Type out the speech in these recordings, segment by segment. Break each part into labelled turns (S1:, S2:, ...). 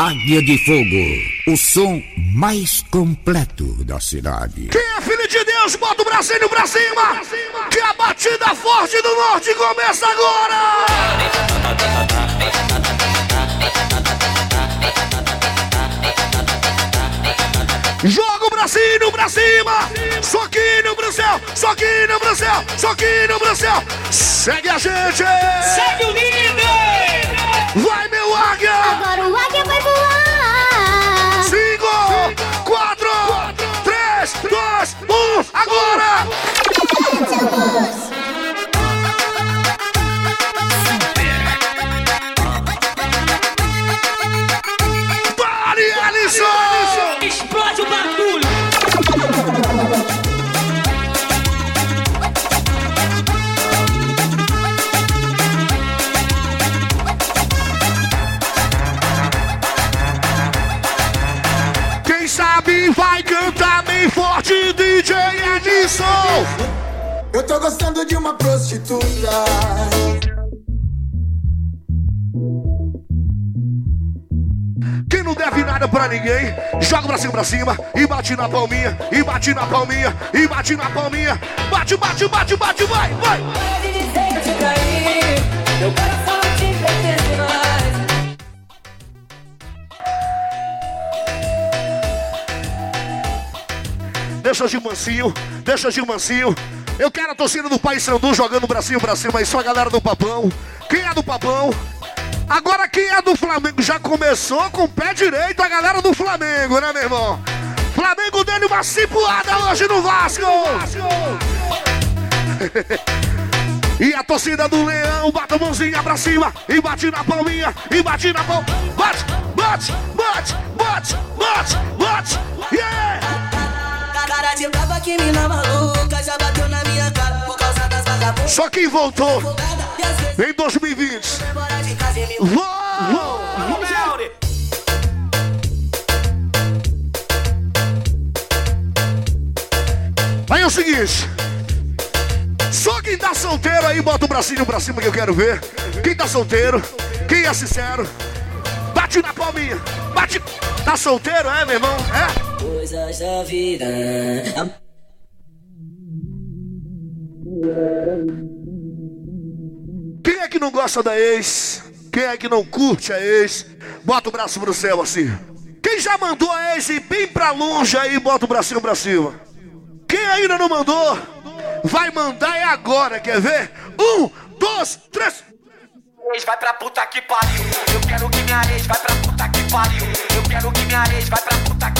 S1: Águia de Fogo, o som mais completo da cidade.
S2: Quem é filho de Deus, bota o bracinho pra cima, que a batida forte do norte começa agora! Joga o bracinho pra cima, soquinho pro céu, soquinho pro céu, soquinho pro céu. Segue a gente!
S3: Segue o líder!
S2: Vai, meu águia!
S4: Agora o águia vai voar!
S2: Cinco, quatro, três, dois, um, agora! Edson!
S5: Eu tô gostando de uma prostituta.
S2: Quem não deve nada pra ninguém, joga o bracinho pra cima e bate na palminha, e bate na palminha, e bate na palminha. Bate, bate, bate, bate, vai, vai! Deixa de mansinho, deixa de mansinho. Eu quero a torcida do Pai Sandu jogando o bracinho pra cima aí, só a galera do Papão. Quem é do Papão? Agora quem é do Flamengo já começou com o pé direito, a galera do Flamengo, né, meu irmão? Flamengo dele uma cipuada hoje no Vasco! E a torcida do Leão bate a mãozinha pra cima e bate na palminha e bate na palma. Bate, bate, bate, bate, bate, bate. Yeah!
S6: Cara de brava que mina maluca já bateu na minha cara por causa das vagabundas.
S2: Só quem voltou em 2020.
S6: fora de casa e me
S2: Vou! Aí é o seguinte. Só quem tá solteiro aí, bota o bracinho pra cima que eu quero ver. Quem tá solteiro, quem é sincero, bate na palminha. Bate. Tá solteiro, é, meu irmão? É?
S6: Coisas da vida.
S2: Quem é que não gosta da ex? Quem é que não curte a ex? Bota o braço pro céu assim. Quem já mandou a ex ir bem pra longe aí, bota o bracinho pra cima. Quem ainda não mandou, vai mandar é agora, quer ver? Um, dois, três.
S7: ex vai pra puta que pariu. Eu quero que minha ex vai pra puta que pariu. Eu quero que minha ex vai pra puta que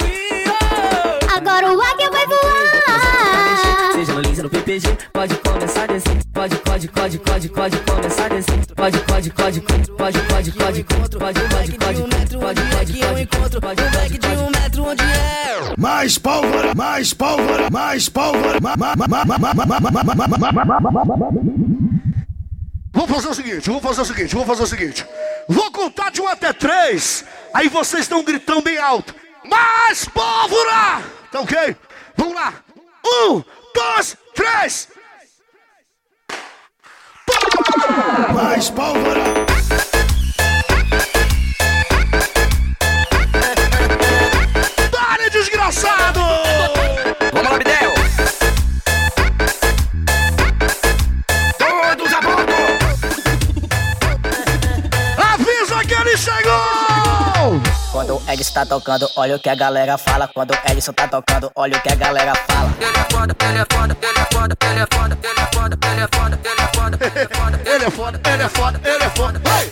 S3: no PPG, pode começar a descer. Pode, pode, pode, pode, pode começar a descer. Pode, pode, pode, pode, pode, pode, pode, pode, pode, pode, pode, pode, pode, pode,
S6: eu encontro
S3: pode,
S6: um back de um metro onde é.
S5: Mais pólvora, mais pólvora, mais pólvora.
S2: Vou fazer o seguinte, vou fazer o seguinte, vou fazer o seguinte. Vou contar de um até três. Aí vocês estão gritando bem alto. Mais pólvora! Tá ok? Vamos lá. Um, dois, três.
S5: mais pólvora.
S6: Quando o Edson tá tocando, olha o que a galera fala. Quando o Edson tá tocando, olha o que a galera fala.
S7: Ele é foda, ele é foda, ele é foda, ele é foda, ele é foda, ele é foda, ele é foda, ele é foda.
S2: Ele é foda, ele é foda, ele é foda. Vai!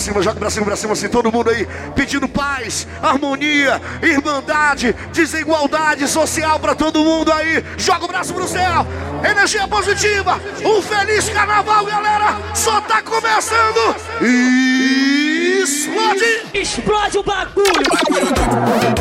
S2: cima, joga pra cima, pra cima, assim, todo mundo aí pedindo paz, harmonia, irmandade, desigualdade social pra todo mundo aí. Joga o braço pro céu, energia positiva, um feliz carnaval, galera. Só tá começando. Explode!
S3: Explode o bagulho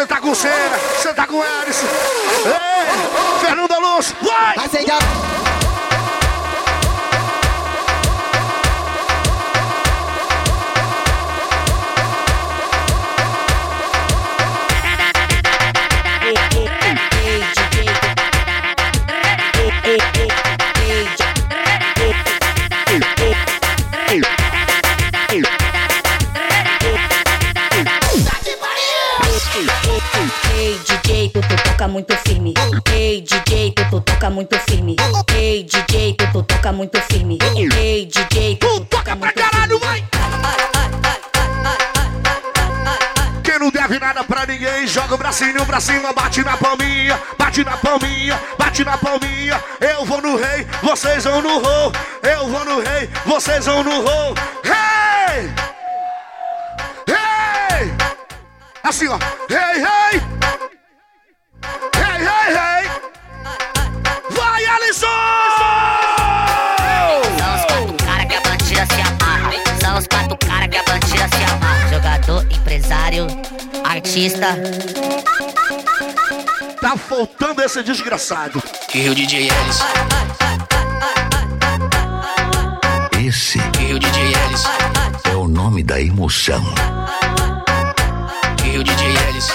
S2: Senta tá com cera, senta tá com Eris. Ei, Fernanda Luz, vai! Acenda. Bracinho pra cima, bate na palminha, bate na palminha, bate na palminha. Eu vou no rei, vocês vão no roll. Eu vou no rei, vocês vão no roll. Hey! Hey! Assim, ó. Hey! Hey,
S8: artista.
S2: Tá faltando esse desgraçado.
S7: Que o DJ Ellis.
S5: Esse
S7: que o DJ Ellis.
S5: é o nome da emoção.
S7: Que o DJ Ellis.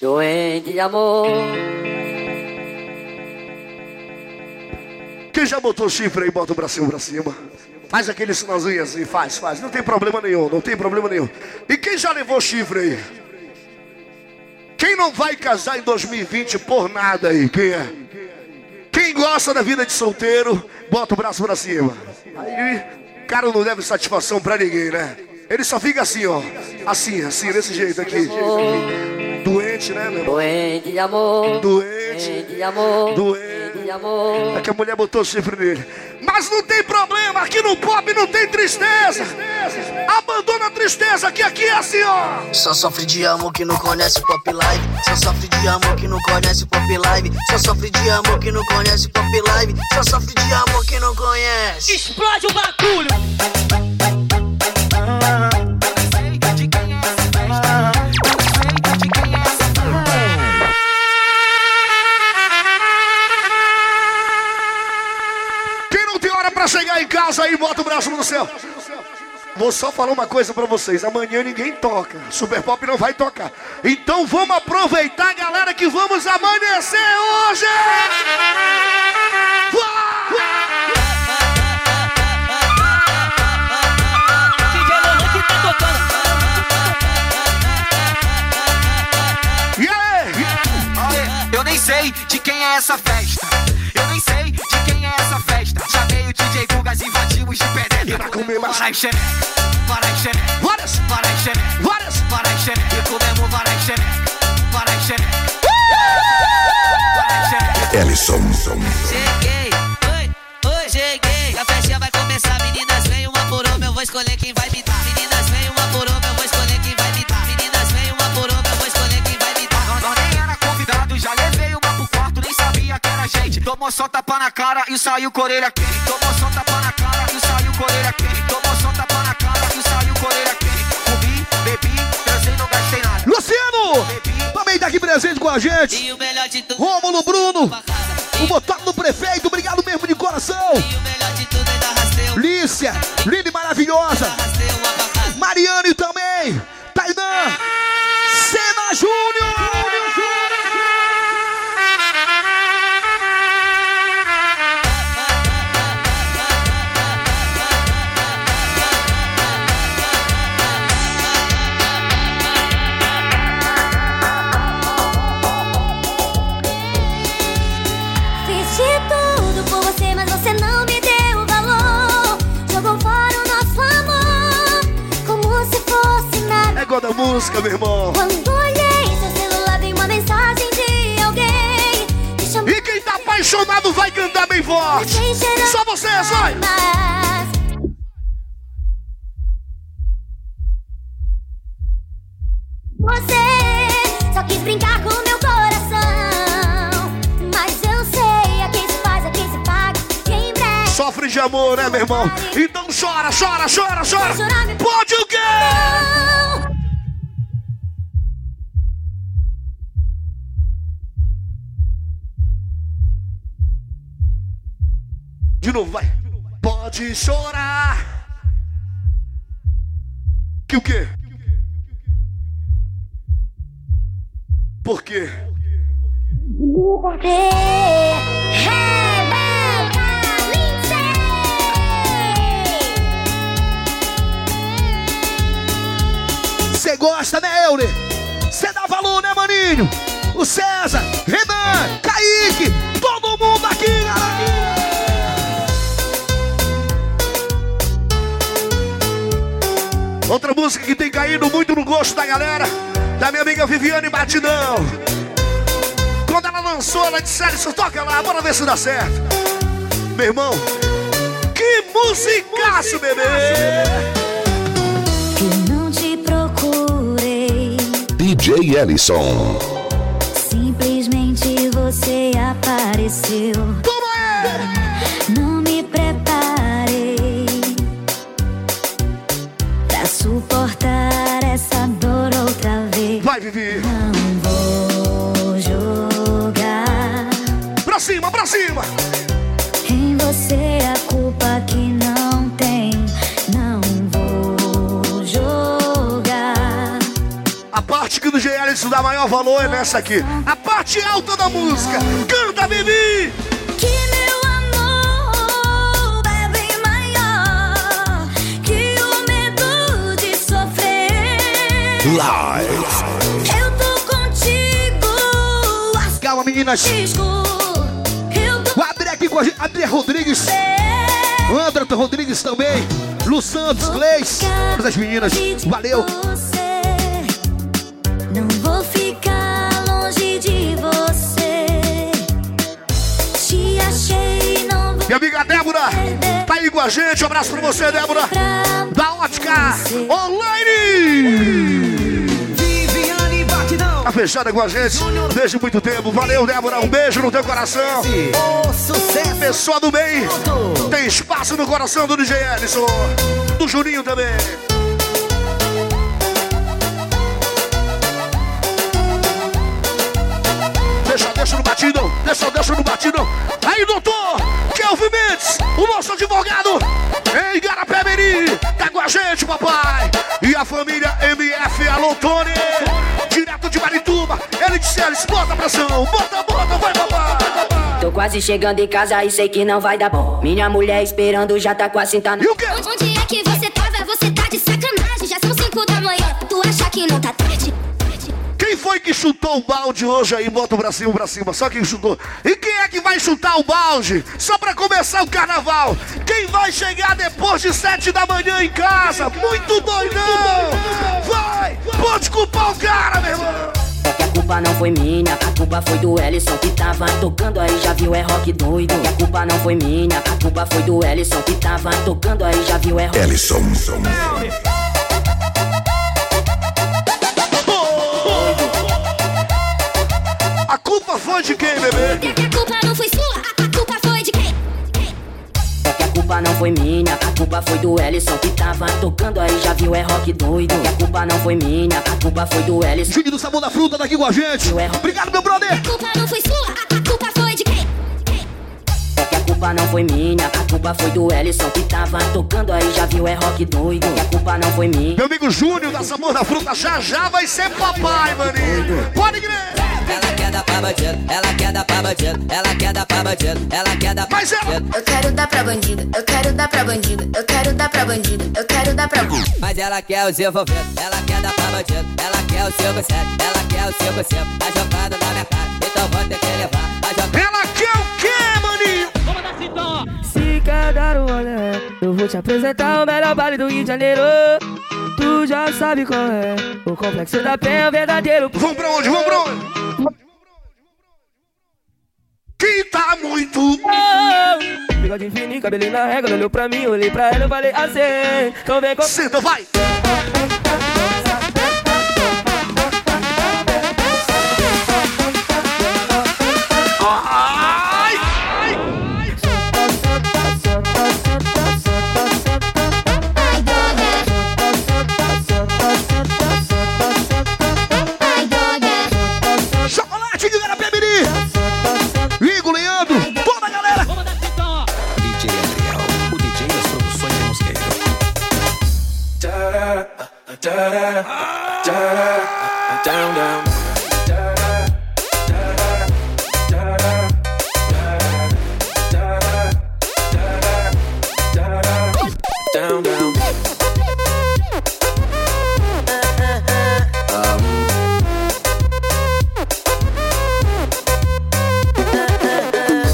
S3: Doente de amor.
S2: Quem já botou chifre aí, bota o bracinho pra cima. Faz aquele sinalzinho assim, faz, faz. Não tem problema nenhum, não tem problema nenhum. E quem já levou chifre aí? Quem não vai casar em 2020 por nada aí? Quem é? Quem gosta da vida de solteiro, bota o braço pra cima. Aí, cara não deve satisfação pra ninguém, né? Ele só fica assim, ó. Assim, assim, desse jeito aqui. Doente, né, meu irmão?
S3: Doente de amor.
S2: Doente.
S3: Doente de amor.
S2: Doente.
S3: De amor.
S2: É que a mulher botou chifre nele. Mas não tem problema, aqui no pop não tem tristeza. Abandona a tristeza, que aqui é assim, ó.
S6: Só sofre de amor que não conhece pop live. Só sofre de amor que não conhece pop live. Só sofre de amor que não conhece pop live. Só sofre de amor que não conhece.
S3: Explode o bagulho!
S2: Quem chegar em casa aí, bota o braço no céu. Vou só falar uma coisa pra vocês. Amanhã ninguém toca. Super Pop não vai tocar. Então vamos aproveitar, galera, que vamos amanhecer hoje.
S7: Eu nem sei de quem é essa festa. Eu nem sei de quem é essa festa. Chamei o DJ Fugas, invadimos de penetra.
S2: pra comer mais.
S7: Para xereca, para xereca,
S2: Várias,
S7: para xereca,
S2: várias.
S7: para xereca. E comemos para xereca, para xereca.
S5: Ellison.
S3: Cheguei, oi, oi, cheguei. A festinha vai começar, meninas, vem uma por uma, eu vou escolher quem vai me dar. Meninas,
S7: era gente. Tomou só tapa na cara e saiu com a orelha quente. Tomou só tapa na cara e saiu com a orelha quente. Tomou só tapa na cara e saiu com a orelha quente. Comi, bebi, transei, não gastei nada.
S2: Luciano, também tá aqui presente com a gente.
S3: E o melhor de tudo,
S2: Rômulo Bruno,
S3: pra casa.
S2: o botox do prefeito. Obrigado mesmo de coração.
S3: E o melhor de tudo, rasteu.
S2: Lícia, linda e maravilhosa. Mariane música, meu irmão.
S4: Quando olhei seu celular, vi uma mensagem de alguém. Chamando
S2: E quem tá apaixonado vai cantar bem forte. Só vocês, vai.
S4: Você só quis brincar com meu coração. Mas eu sei, a quem se faz, a quem se paga. Quem breve.
S2: Sofre de amor, né, meu irmão? Então chora, chora, chora, chora. Pode o quê? De novo, vai. Pode chorar. Que o quê? Por quê? Você gosta, né, Euler? Você dá valor, né, maninho? O César, Renan, Kaique, todo mundo aqui, galera. Outra música que tem caído muito no gosto da galera, da minha amiga Viviane Batidão. Quando ela lançou, ela disse, Alisson, toca lá, bora ver se dá certo. Meu irmão, que musicaço, bebê!
S4: Eu não te procurei,
S1: DJ Ellison.
S4: simplesmente você apareceu. Suportar essa dor outra vez.
S2: Vai, Vivi!
S4: Não vou jogar
S2: Pra cima, pra cima!
S4: em você a culpa que não tem. Não vou jogar.
S2: A parte que do GL isso dá maior valor é nessa aqui. A parte alta da música. Canta, Vivi!
S1: Live.
S4: Eu tô contigo,
S2: Calma, meninas.
S4: tô
S2: O André aqui com a gente. André Rodrigues. André Rodrigues também. Lu Santos, Gleis. Todas as meninas. Valeu.
S4: Não vou ficar longe de você. Te achei, não vou
S2: Minha amiga Débora. Tá aí com a gente. Um abraço pra você, Débora. Da ótica online. Tá fechada com a gente desde muito tempo. Valeu, Débora. Um beijo no teu coração.
S7: O sucesso.
S2: Pessoa do bem. Tem espaço no coração do DJ Ellison. Do Juninho também. Deixa, deixa no batidão. Deixa, deixa no batidão. Aí, doutor. Kelvin Mendes, o nosso advogado. Em Garapé Meri. Tá com a gente, papai. E a família MF Alô Tony. Direto de Eles, bota a pressão. Bota, bota, vai, papai.
S9: Tô quase chegando em casa e sei que não vai dar bom. Minha mulher esperando já tá com a cinta na.
S2: E o quê?
S4: Onde é que você tava? Você tá de sacanagem. Já são cinco da manhã. Tu acha que não tá tarde?
S2: Quem foi que chutou o balde hoje aí? Bota o bracinho pra cima, só quem chutou. E quem é que vai chutar o balde? Só pra começar o carnaval. Quem vai chegar depois de sete da manhã em casa? Muito doidão! Vai! Pode culpar o cara, meu irmão!
S9: É que a culpa não foi minha, a culpa foi do Ellison que tava tocando aí, já viu, é rock doido. E a culpa não foi minha, a culpa foi do Ellison que tava tocando aí, já viu, é rock
S1: Ellison.
S2: A culpa foi de quem, bebê?
S4: Que a culpa não foi sua, culpa
S9: não foi minha, a culpa foi do Ellison que tava tocando aí, já viu, é rock doido. E a culpa não foi minha, a culpa foi do Ellison.
S2: Júnior do Sabor da Fruta tá aqui com a gente. Obrigado, meu brother!
S4: A culpa não foi sua, a a culpa foi de quem?
S9: É que a culpa não foi minha, a culpa foi do Ellison que tava tocando aí, já viu, é rock doido. E a culpa não foi minha.
S2: Meu amigo Júnior da Sabor da Fruta já já vai ser papai, maninho. Pode crer!
S3: Ela quer dar pra bandido, ela quer dar pra bandido, ela quer dar pra bandido, ela quer dar pra
S2: Mas ela...
S3: bandido.
S10: Eu quero dar pra bandido, eu quero dar pra bandido, eu quero dar pra bandido, eu quero dar pra bandido.
S3: Mas ela quer os envolvidos, ela quer dar pra bandido, ela quer o 57, ela quer o 55, tá jogando na minha cara, então vou ter que levar.
S2: Ela quer o quê, maninho?
S11: Vamos dar cintão, ó. Se quer dar um olé, eu vou te apresentar o melhor baile do Rio de Janeiro. Tu já sabe qual é, o complexo da penha é o verdadeiro.
S2: Vamos pra onde? Vamos pra onde? Que tá muito.
S11: Oh, bigode fininho, cabelinho na régua, olhou pra mim, olhei pra ela, eu falei assim. Então vem com.
S2: Senta, vai!
S12: Down, down. Down, down.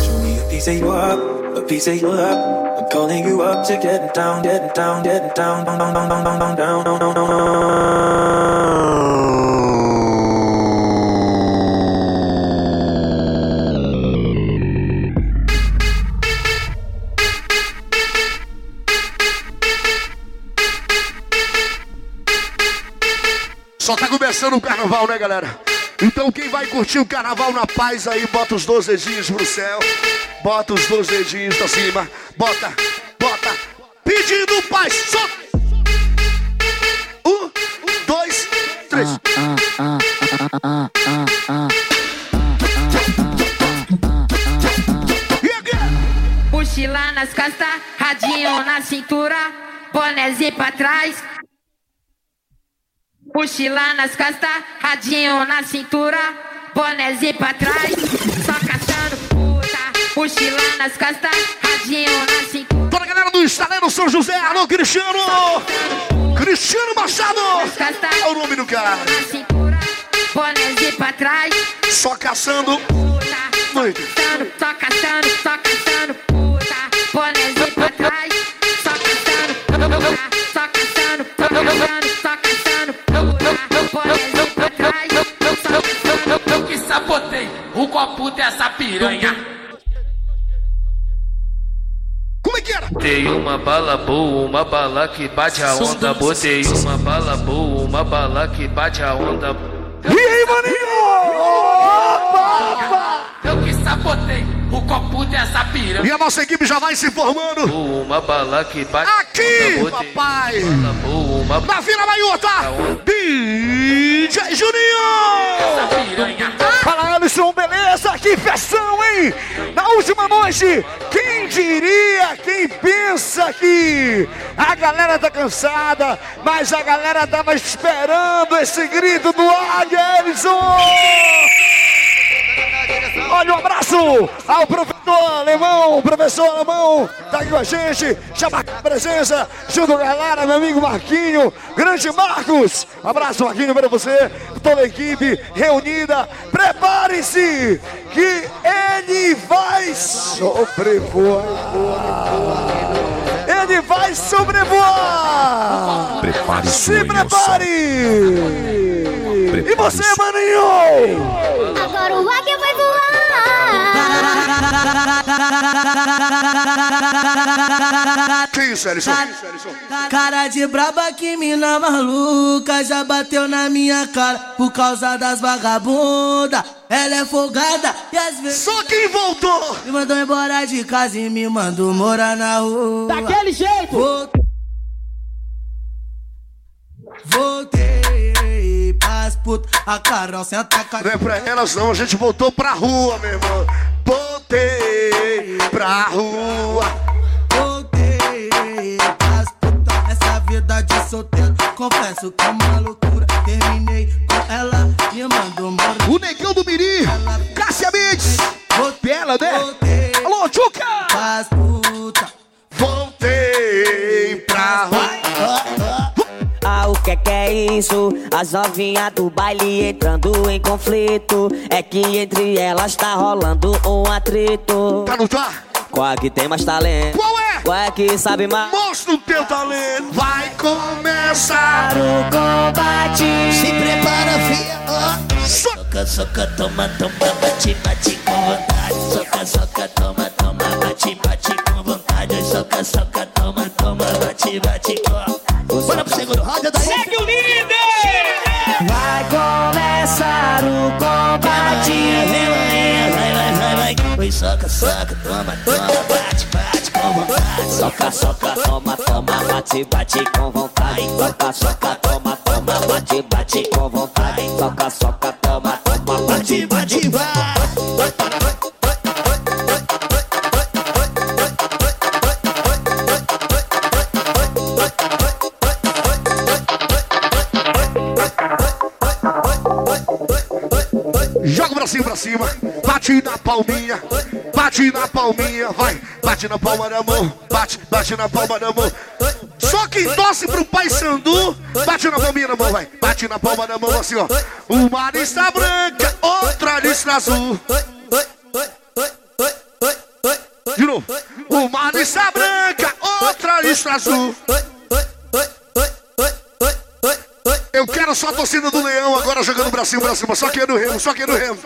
S12: Show me a piece of you up, a piece of you up. Calling you up to get down, get down, get down, down, down, down, down, down, down, down, down, down.
S2: Só tá começando o carnaval, né, galera? Então quem vai curtir o carnaval na paz aí, bota os dois dedinhos pro céu. Bota os dois dedinhos pra cima. Bota, bota. Pedindo paz. Só. Um, dois, três.
S13: Mochila nas costas, radinho na cintura, bonézinho pra trás. Mochila nas costas, radinho na cintura, bonézinho pra trás. Só caçando puta. Mochila nas costas, radinho na cintura.
S2: Toda a galera do Estaleiro São José, alô Cristiano! Cristiano Machado! É o nome do cara.
S13: Na cintura, bonézinho pra trás.
S2: Só caçando. Muito.
S13: Caçando, só caçando, só caçando puta. Bonézinho pra trás. Só caçando puta. Só caçando, só caçando, só caçando pra trás.
S14: Eu que sabotei o copo dessa piranha.
S2: Como é que era?
S15: Botei uma bala boa, uma bala que bate a onda. Botei uma bala boa, uma bala que bate a onda.
S2: E aí, maninho?
S14: Eu que sabotei o copo dessa piranha.
S2: E a nossa equipe já vai se formando.
S15: Uma bala que bate
S2: Aqui, papai.
S15: Uma
S2: Na Vila Maiota, DJ Juninho! Fala, Alisson, beleza? Que festão, hein? Na última noite, quem diria, quem pensa que a galera tá cansada, mas a galera tava esperando esse grito do Águia, Alisson! Olha um abraço ao professor alemão, professor alemão, tá aqui com a gente, chama a presença, junto com a galera, meu amigo Marquinho, grande Marcos, abraço Marquinho para você, toda a equipe reunida, prepare-se, que ele vai sobrevoar, ele vai sobrevoar,
S16: Prepare
S2: se
S16: sua
S2: prepare, e você, maninho?
S4: Agora o águia vai voar.
S2: Que isso, Alisson?
S17: Cara de braba que mina maluca já bateu na minha cara por causa das vagabunda. Ela é folgada e às vezes.
S2: Só quem voltou!
S17: Me mandou embora de casa e me mandou morar na rua.
S11: Daquele jeito!
S17: Voltei, voltei pras putas. A Carol senta com a
S2: Não é pra elas não, a gente voltou pra rua, meu irmão. Voltei pra rua.
S17: Voltei pras putas. Essa vida de solteiro, confesso que é uma loucura. Terminei com ela e mandou morar.
S2: O negão do Miri, Cássia Mendes. Bela, né? Alô, Tchuca!
S17: Pras putas.
S18: Que é que é isso? As novinhas do baile entrando em conflito. É que entre elas tá rolando um atrito.
S2: Tá no?
S3: Qual é que tem mais talento?
S2: Qual é?
S3: Qual é que sabe mais?
S2: Mostra o teu talento. Vai começar
S3: o combate.
S18: Se prepara, ó.
S2: Soca,
S18: soca, toma, toma, bate, bate com vontade. Soca, soca, toma, toma, bate, bate. Soca, soca, toma, toma, bate, bate com. Bora pro segundo round daí.
S12: Segue o líder!
S3: Vai começar o combate.
S18: Vem, vai, vai, vai, vai, vai. Oi, soca, soca, toma, toma, bate, bate com vontade.
S3: Soca, soca, toma, toma, bate, bate com vontade. Soca, soca, toma, toma, bate, bate com vontade. Soca, soca, toma, toma, bate, bate, vai.
S2: Joga o bracinho pra cima, bate na palminha, bate na palminha, vai, bate na palma da mão, bate, bate na palma da mão. Só quem torce pro Pai Sandu, bate na palminha da mão, vai, bate na palma da mão assim, ó. Uma lista branca, outra lista azul. De novo, uma lista branca, outra lista azul. Eu quero só a torcida do Leão agora jogando o bracinho pra cima. Só quem é do Remo, só quem é do Remo.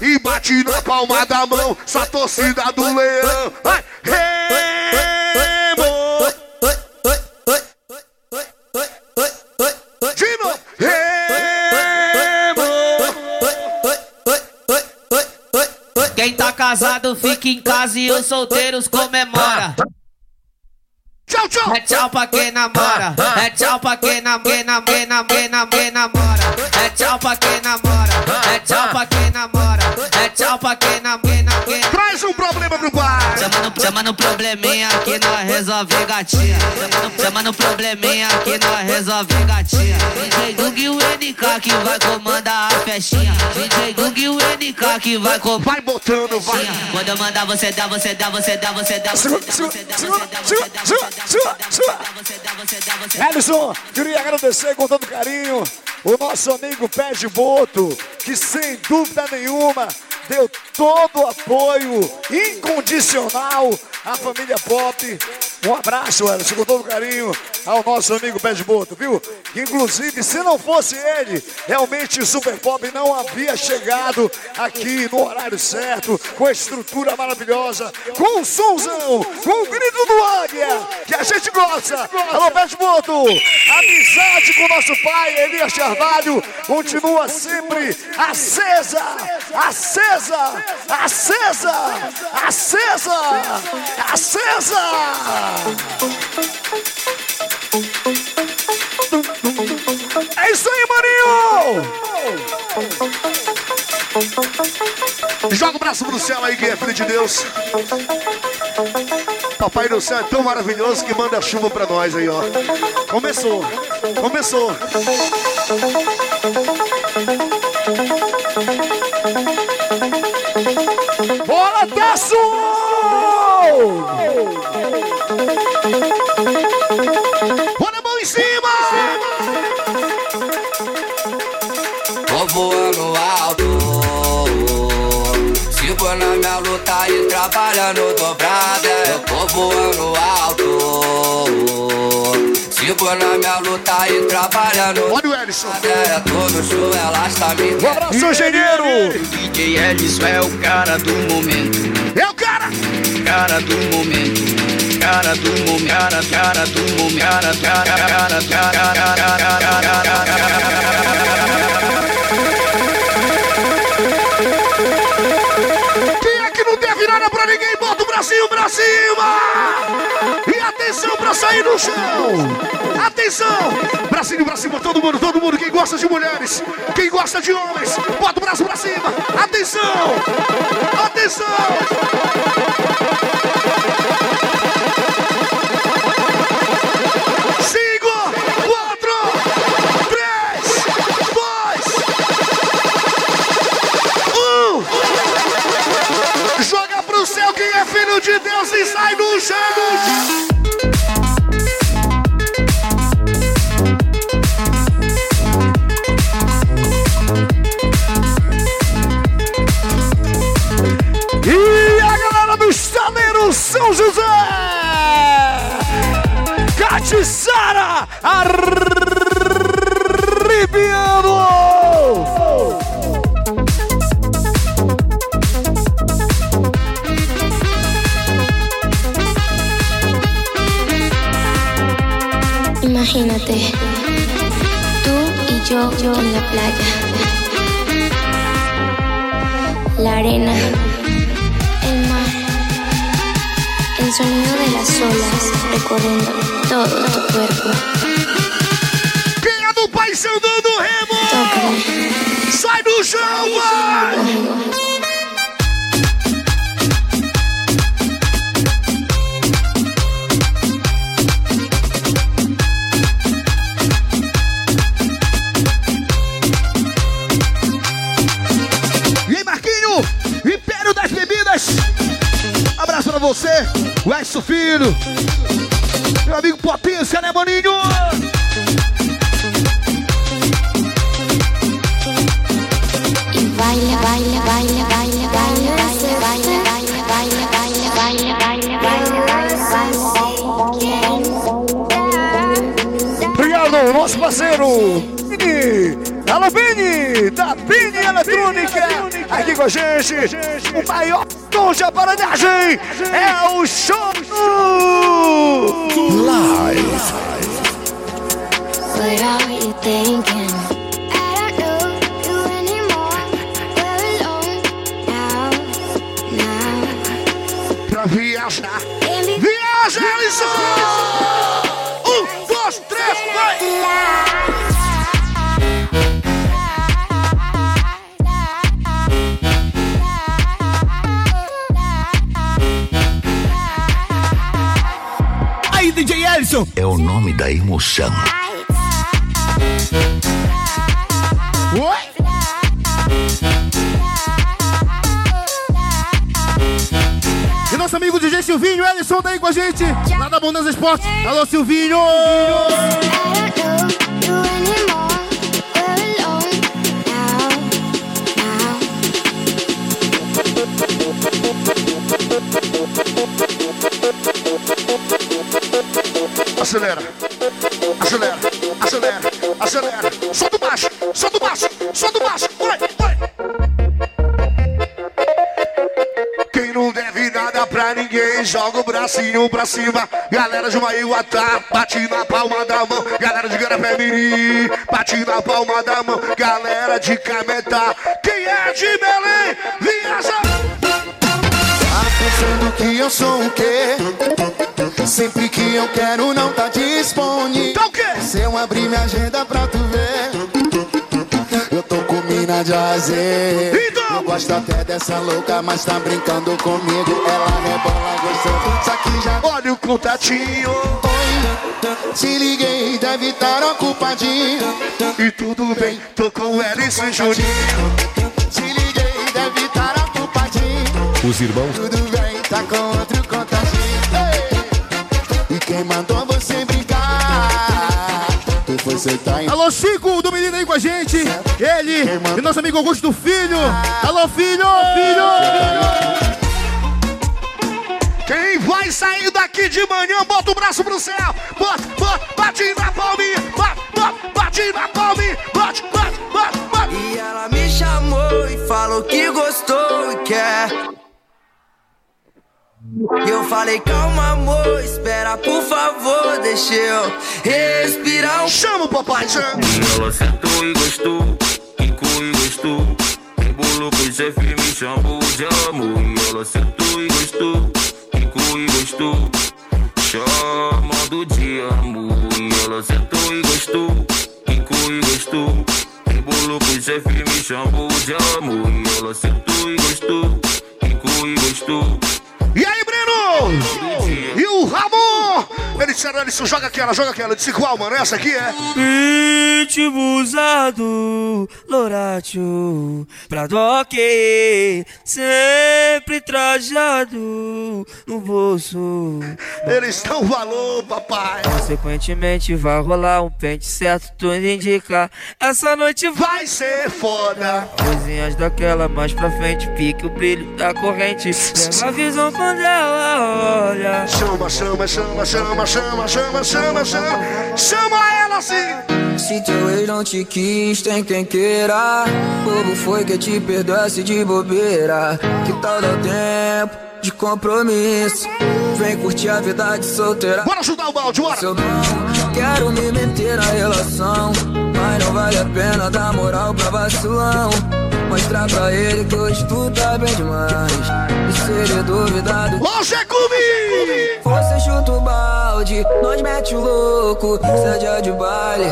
S2: E bate na palma da mão, só a torcida do Leão. Remo! Remo!
S7: Quem tá casado fica em casa e os solteiros comemora.
S2: Tchau, tchau!
S7: É tchau pra quem namora. É tchau pra quem nam, quem nam, quem nam, quem nam, quem namora. É tchau pra quem namora. É tchau pra quem namora. É tchau pra quem nam, quem nam, quem
S2: Traz um problema pro pai.
S7: Chama no, chama no probleminha que nós resolve gatinha. Chama no probleminha que nós resolve gatinha. DJ e o NK que vai comandar a festinha. DJ e o NK que vai comandar.
S2: Vai botando, vai.
S7: Quando eu mandar você dá, você dá, você dá, você dá. Sua, sua, sua, sua,
S19: Ellison, queria agradecer com todo carinho o nosso amigo Pé de Boto, que sem dúvida nenhuma deu todo o apoio incondicional à família Pop. Um abraço, Ellison, com todo carinho ao nosso amigo Pé de Boto, viu? Inclusive, se não fosse ele, realmente o Super Pop não havia chegado aqui no horário certo, com a estrutura maravilhosa, com o somzão, com o grito do Águia, que a gente gosta. Alô, Pé de Boto, amizade com o nosso pai, Elias Carvalho, continua sempre acesa, acesa, acesa, acesa, acesa. É isso aí, Marinho!
S2: Joga o braço pro céu aí, quem é filho de Deus. Papai do céu é tão maravilhoso que manda chuva pra nós aí, ó. Começou, começou.
S19: Bora, Tasso!
S2: Bora a mão em cima!
S20: Tô voando alto Sigo na minha luta e trabalhando dobrada Eu tô voando alto Sigo na minha luta e trabalhando
S2: Olha
S20: É, show, tá me
S19: Um abraço, engenheiro!
S20: DJ é o cara do momento
S2: É o cara!
S20: Cara do momento Cara do momento Cara, cara do momento Cara, cara, cara, cara, cara, cara, cara,
S2: Quem é que não der virada pra ninguém, bota o bracinho pra cima! Atenção pra sair do chão! Atenção! Bracinho pra cima, todo mundo, todo mundo. Quem gosta de mulheres, quem gosta de homens, bota o braço pra cima! Atenção! Atenção! Joga pro céu quem é filho de Deus e sai do chão.
S10: Recorriendo todo tu cuerpo.
S21: Com a gente. O maior som de aparelhagem é o show Live.
S10: What are you thinking?
S2: Pra viajar. Viaja, Alisson!
S5: Ellison. É o nome da emoção.
S2: Oi?
S5: E nosso amigo DJ Silvinho, Ellison tá aí com a gente. Lá da Bonanza Esporte. Alô, Silvinho!
S2: Acelera, acelera, acelera, acelera. Solta o baixo, solta o baixo, solta o baixo. Vai, vai. Quem não deve nada pra ninguém, joga o bracinho pra cima. Galera de Maiuatá, bate na palma da mão. Galera de Garapé Mirim, bate na palma da mão. Galera de Cametá, quem é de Belém, viaja.
S22: Tá pensando que eu sou o quê? Sempre que eu quero não tá disponível.
S2: Tá?
S22: Se eu abrir minha agenda pra tu ver, eu tô com mina de azer.
S2: Então!
S22: Eu gosto até dessa louca, mas tá brincando comigo. Ela rebola gostando, só que já.
S2: Olha o contatinho.
S22: Oi, te liguei, deve estar ocupadinho.
S2: E tudo bem, tô com Ellison e Juninho.
S22: Te liguei, deve estar ocupadinho.
S5: Os irmãos.
S22: Tudo bem, tá com outro quem mandou você brincar? Tu foi sentar em
S5: Alô, Chico do menino aí com a gente. Ele e nosso amigo Augusto Filho. Alô, filho! Filho!
S2: Quem vai sair daqui de manhã, bota o braço pro céu. Bota, bota, bate na palminha. Bate, bate, bate na palminha. Bate, bate, bate, bate.
S20: E ela me chamou e falou que gostou e quer. E eu falei, calma amor, espera por favor, deixa eu respirar um
S2: Chama o papai, chama.
S23: Ela sentou e gostou, quicou e gostou. Embolou com o chefe, me chamou de amor. E ela sentou e gostou, quicou e gostou. Chamando de amor. E ela sentou e gostou, quicou e gostou. Embolou com o chefe, me chamou de amor. E ela sentou e gostou, quicou e gostou.
S2: E aí, Breno? E o Ramon? Ele Eles disseram, eles joga aquela, joga aquela. Eu disse, qual, mano? Essa aqui é.
S11: Ritmo usado, Loratio, pra doque, sempre trajado no bolso.
S2: Eles dão valor, papai.
S11: Consequentemente vai rolar um pente certo, tudo indica. Essa noite
S2: vai ser foda.
S11: Coisinhas daquela mais pra frente, pique o brilho da corrente. Pega a visão quando ela olha.
S2: Chama, chama, chama, chama, chama, chama, chama, chama. Chama ela assim.
S20: Se teu ex não te quis, tem quem queira. Bobo foi que te perdoasse de bobeira. Que tal dar tempo de compromisso? Vem curtir a vida de solteira.
S2: Bora chutar o balde, bora!
S20: Se eu não quero me meter na relação, mas não vale a pena dar moral pra vacilão. Mostrar pra ele que hoje tu tá bem demais. E se ele duvidar do.
S2: Hoje é comigo!
S20: Você chuta o balde, nós mete o louco. Cê é dia de baile,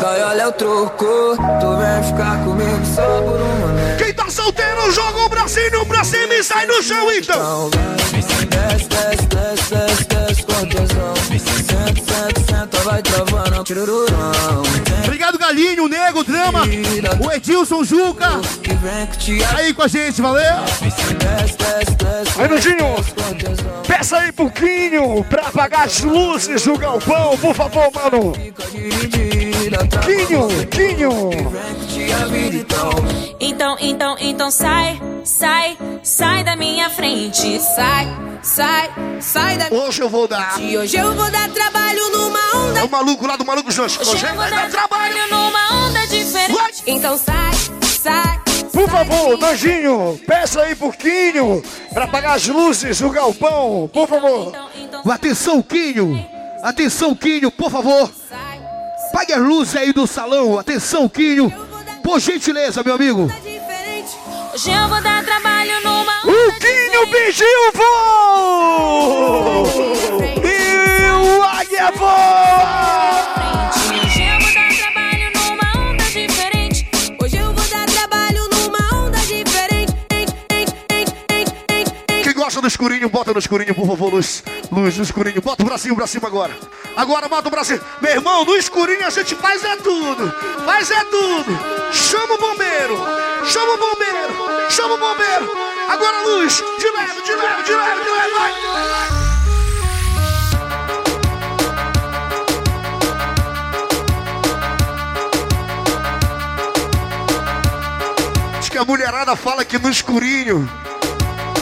S20: vai olha o troco. Tu vem ficar comigo só por um momento.
S2: Quem tá solteiro, joga o bracinho pra cima e sai no chão, então.
S20: Desce, desce, desce, desce, desce com tesão. Senta, senta, vai travando. Tirururão.
S5: Obrigado, Galinho, Nego, Drama, o Edilson Juca. Aí com a gente, valeu?
S2: Aí, Nandinho, peça aí pro Quinho pra apagar as luzes do galpão, por favor, mano. Quinho, Quinho.
S4: Então, então, então sai, sai, sai da minha frente. Sai, sai, sai da
S2: Hoje eu vou dar.
S4: E hoje eu vou dar trabalho numa onda.
S2: É o maluco lá do Maluco Jancho.
S4: Hoje eu vou dar trabalho numa onda diferente. Então sai, sai.
S2: Por favor, Nandinho, peça aí pro Quinho pra apagar as luzes do galpão, por favor. Atenção, Quinho. Atenção, Quinho, por favor. Pague as luzes aí do salão. Atenção, Quinho. Por gentileza, meu amigo.
S4: Hoje eu vou dar trabalho numa
S2: O Quinho pediu voo! E o Águia voa!
S4: Hoje eu vou dar trabalho numa onda diferente. Hoje eu vou dar trabalho numa onda diferente.
S2: Quem gosta do escurinho, bota no escurinho, por favor, luz. Luz no escurinho. Bota o bracinho pra cima agora. Agora bota o bracinho. Meu irmão, no escurinho a gente faz é tudo. Faz é tudo. Chama o bombeiro. Chama o bombeiro. Chama o bombeiro. Agora luz. De leve, de leve, de leve, de leve. Vai. Diz que a mulherada fala que no escurinho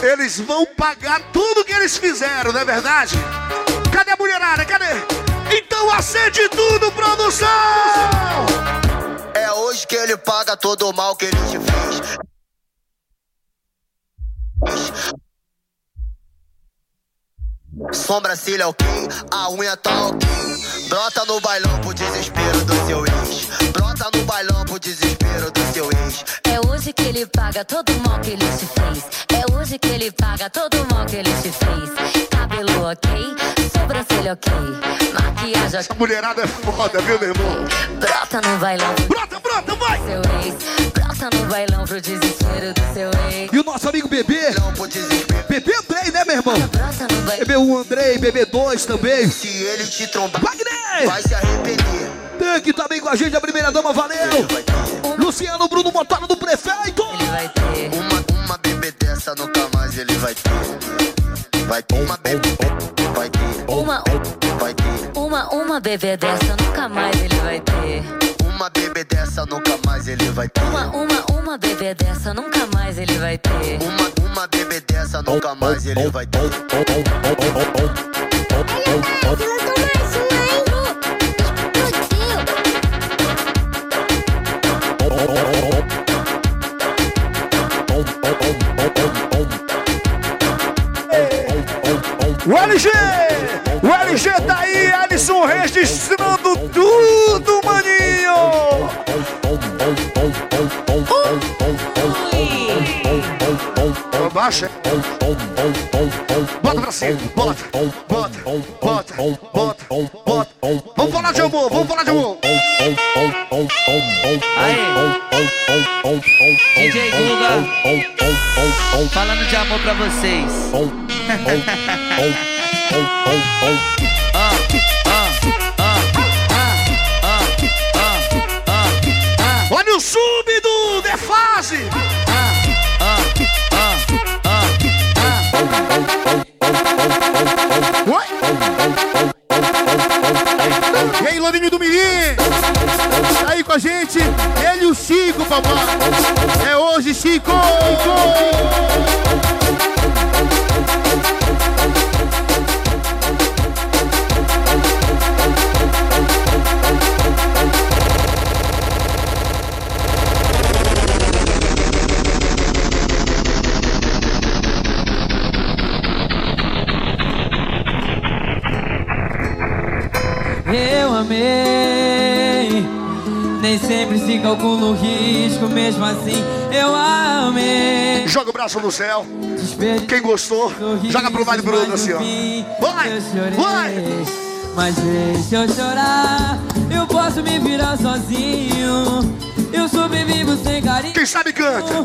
S2: eles vão pagar tudo que eles fizeram, não é verdade? Cadê a mulherada? Cadê? Então acende tudo, produção!
S24: É hoje que ele paga todo o mal que ele te fez. Sobrancelha ok, a unha tá ok. Brota no bailão pro desespero do seu ex. Brota no bailão pro desespero.
S4: É hoje que ele paga todo o mal que ele te fez. É hoje que ele paga todo o mal que ele te fez. Cabelo ok, sobrancelha ok, maquiagem ok.
S2: A mulherada é foda, viu, meu irmão?
S4: Brota no bailão.
S2: Brota, brota, vai!
S4: Seu ex. Brota no bailão pro desespero do seu ex.
S2: E o nosso amigo Bebê? Bebê Andrei, né, meu irmão? Bebê 1 Andrei, Bebê 2 também.
S24: Se ele te trombar,
S2: Wagner!
S24: vai se arrepender.
S2: Tanque também com a gente, a primeira dama, valeu! Luciano Bruno Montano do prefeito!
S4: Ele vai ter.
S24: Uma, uma bebê dessa nunca mais ele vai ter. Vai ter uma bebê, vai ter.
S4: Uma,
S24: vai ter.
S4: uma, uma bebê dessa nunca mais ele vai ter.
S24: Uma bebê dessa nunca mais ele vai ter.
S4: Uma, uma, uma bebê dessa nunca mais ele vai ter.
S24: Uma, uma bebê dessa nunca mais ele vai ter.
S2: O LG! O LG tá aí, Alisson registrando tudo, maninho! Abaixa. Bota pra cima, bota, bota, bota, bota, bota. Vamos falar de amor, vamos falar de amor.
S3: DJ Guga, falando de amor pra vocês. Ah,
S25: Oi? E aí, do
S5: Mirim? Tá com a gente? Ele e o Chico, papai. É hoje, Chico! Chico!
S25: Sempre calcula o risco, mesmo assim eu amei.
S2: Joga o braço no céu. Quem gostou, joga pro lado e pro outro assim, ó. Vai, vai.
S25: Mas deixa eu chorar, eu posso me virar sozinho. Eu sobrevivo sem carinho.
S2: Quem sabe canta.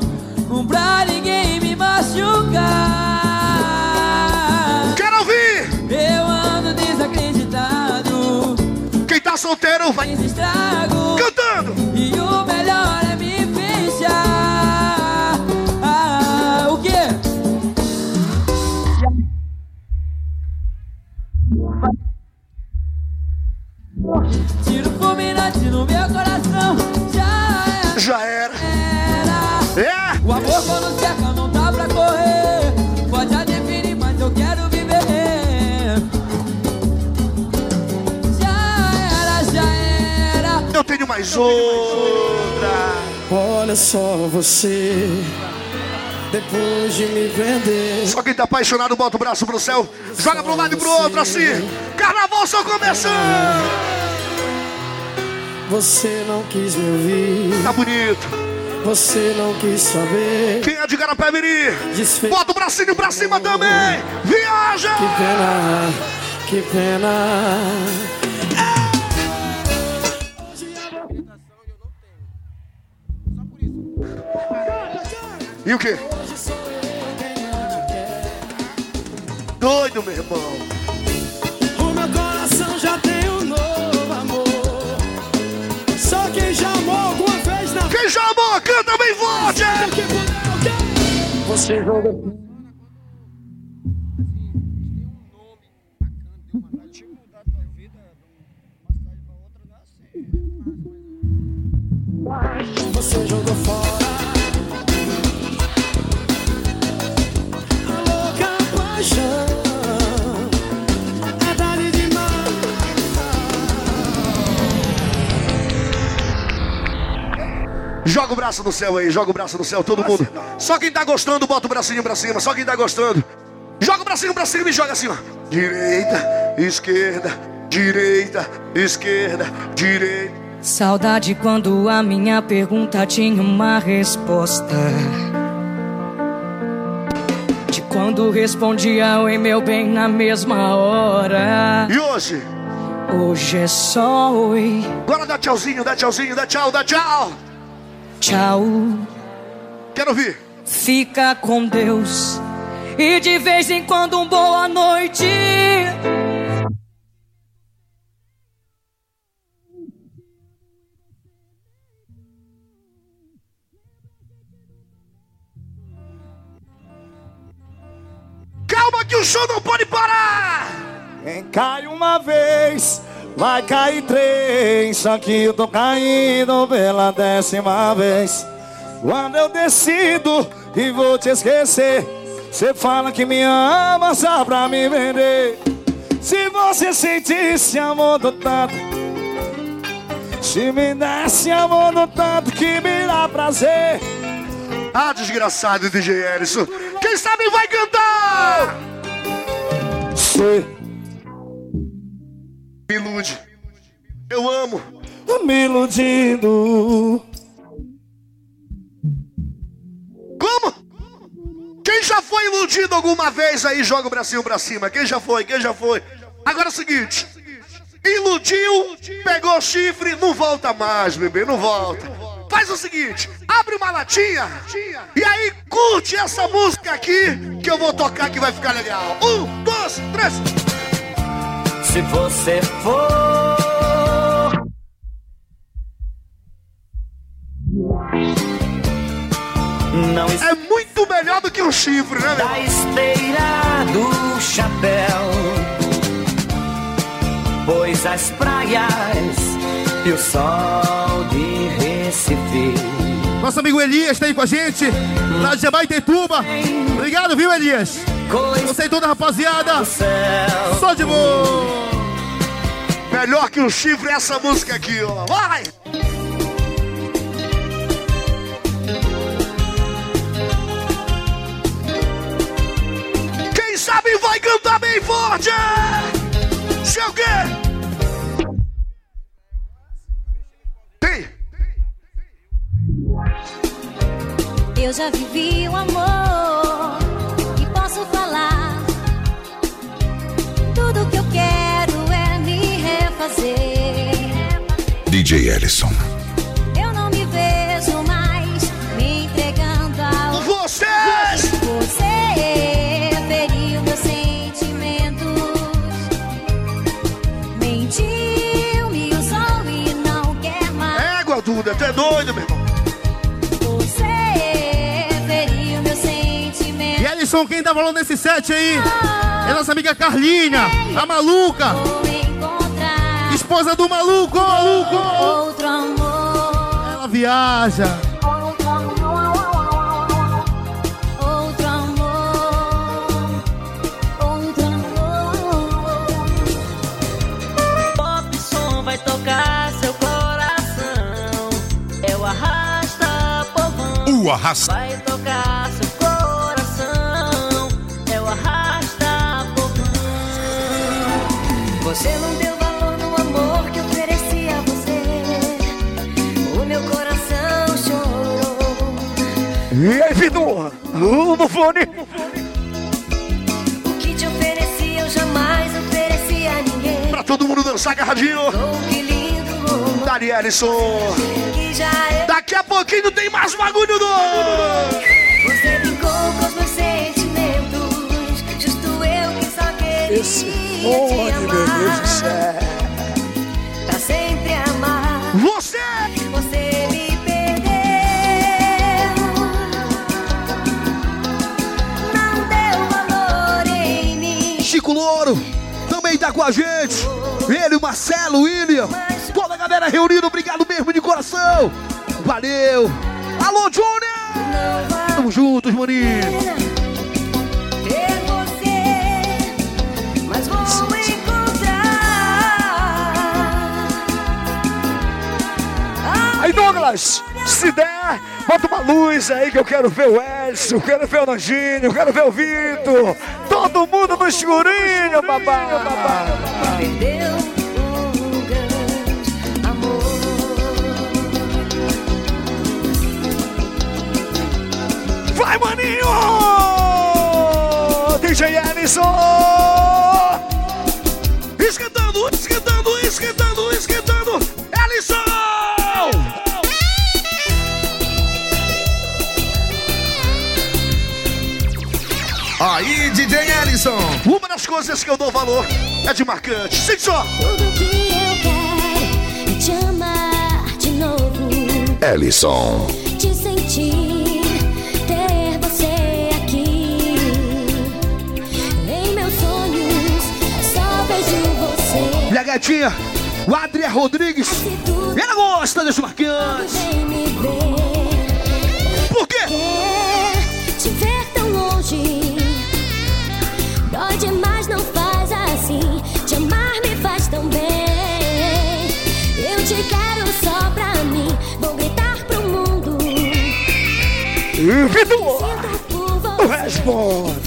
S25: Pra ninguém me machucar.
S2: Quero ouvir.
S25: Eu ando desacreditado.
S2: Quem tá solteiro vai
S25: estrago.
S2: Mais outra.
S26: Olha só você, depois de me vender.
S2: Só quem tá apaixonado bota o braço pro céu, joga pro lado e pro outro assim. Carnaval só começando.
S26: Você não quis me ouvir.
S2: Tá bonito.
S26: Você não quis saber.
S2: Quem é de Garapé Miri? Bota o bracinho pra cima também. Viaja.
S26: Que pena, que pena.
S2: E o quê? Doido, meu irmão.
S26: O meu coração já tem um novo amor. Só quem já amou alguma vez na
S2: Quem já amou, canta bem forte.
S26: Você joga. Você jogou fora
S2: Joga o braço no céu aí, joga o braço no céu, todo mundo. Só quem tá gostando, bota o bracinho pra cima. Só quem tá gostando. Joga o bracinho pra cima e joga assim, ó. Direita, esquerda, direita, esquerda, direita.
S27: Saudade quando a minha pergunta tinha uma resposta. De quando respondia oi meu bem na mesma hora.
S2: E hoje?
S27: Hoje é só oi.
S2: Agora dá tchauzinho, dá tchauzinho, dá tchau, dá tchau.
S27: Tchau.
S2: Quero ouvir.
S27: Fica com Deus. E de vez em quando um boa noite.
S2: Calma que o show não pode parar.
S28: Quem cai uma vez, vai cair três. Só que eu tô caindo pela décima vez. Quando eu decido e vou te esquecer, você fala que me ama só pra me vender. Se você sentisse amor do tanto, se me desse amor do tanto que me dá prazer.
S2: Ah, desgraçado DJ Erison. Quem sabe vai cantar.
S28: Você
S2: me ilude. Eu amo.
S28: Me iludindo.
S2: Como? Quem já foi iludido alguma vez aí, joga o bracinho pra cima. Quem já foi? Quem já foi? Agora é o seguinte. Iludiu, pegou chifre, não volta mais, bebê, não volta. Faz o seguinte, abre uma latinha e aí curte essa música aqui que eu vou tocar que vai ficar legal. Um, dois, três.
S28: Se você for Não
S2: É muito melhor do que um chifre, né?
S28: Da esteira do chapéu Pois as praias e o sol de Recife
S5: Nosso amigo Elias tá aí com a gente, lá de Jabaitetuba. Obrigado, viu, Elias? Você e toda a rapaziada. Só de boa.
S2: Melhor que um chifre é essa música aqui, ó. Vai! Quem sabe vai cantar bem forte! Se o quê?
S4: Eu já vivi um amor e posso falar. Tudo que eu quero é me refazer.
S29: DJ Ellison.
S4: Eu não me vejo mais me entregando ao
S2: Vocês!
S4: Você feriu meus sentimentos. Mentiu, me usou e não quer mais.
S2: Égua, Duda, tu é doido, meu irmão.
S5: Ellison, quem tá falando nesse set aí? É nossa amiga Carlinha, a maluca. Esposa do maluco, maluco.
S4: Outro amor.
S5: Ela viaja.
S4: Outro amor. Outro amor. Outro amor.
S30: Pop som vai tocar seu coração. É o arrasta povão.
S29: O arrasta.
S30: Vai tocar seu
S4: Você não deu valor no amor que ofereci a você. O meu coração chorou.
S21: E aí, Vitor? Uh, no fone.
S4: O que te ofereci eu jamais ofereci a ninguém.
S2: Pra todo mundo dançar agarradinho.
S4: Oh, que lindo
S2: Dari Ellison.
S4: é.
S2: Daqui a pouquinho tem mais bagulho do.
S4: Você brincou com os meus sentimentos. Justo eu que só queria
S21: Esse
S4: te
S21: Deus do
S4: amar. Pra sempre amar.
S2: Você!
S4: Você me perdeu. Não deu valor em mim.
S2: Chico Louro também tá com a gente. Ele, o Marcelo, o William. Toda a galera reunida, obrigado mesmo de coração. Valeu. Alô, Júnior! Tamo juntos, maninho.
S21: Douglas, se der, bota uma luz aí que eu quero ver o Edson, quero ver o Nandinho, quero ver o Vitor. Todo mundo no escurinho, babá.
S4: Perdeu um grande amor.
S21: Vai, maninho! DJ Ellison!
S29: DJ Ellison.
S2: Uma das coisas que eu dou valor é de marcante. Sente só.
S4: Tudo que eu quero é te amar de novo.
S29: Ellison.
S4: Te sentir, ter você aqui. Em meus sonhos, só vejo você.
S2: E a gatinha, o Adria Rodrigues. Ela gosta desse marcante.
S4: Vem me ver.
S2: Por
S21: O responde.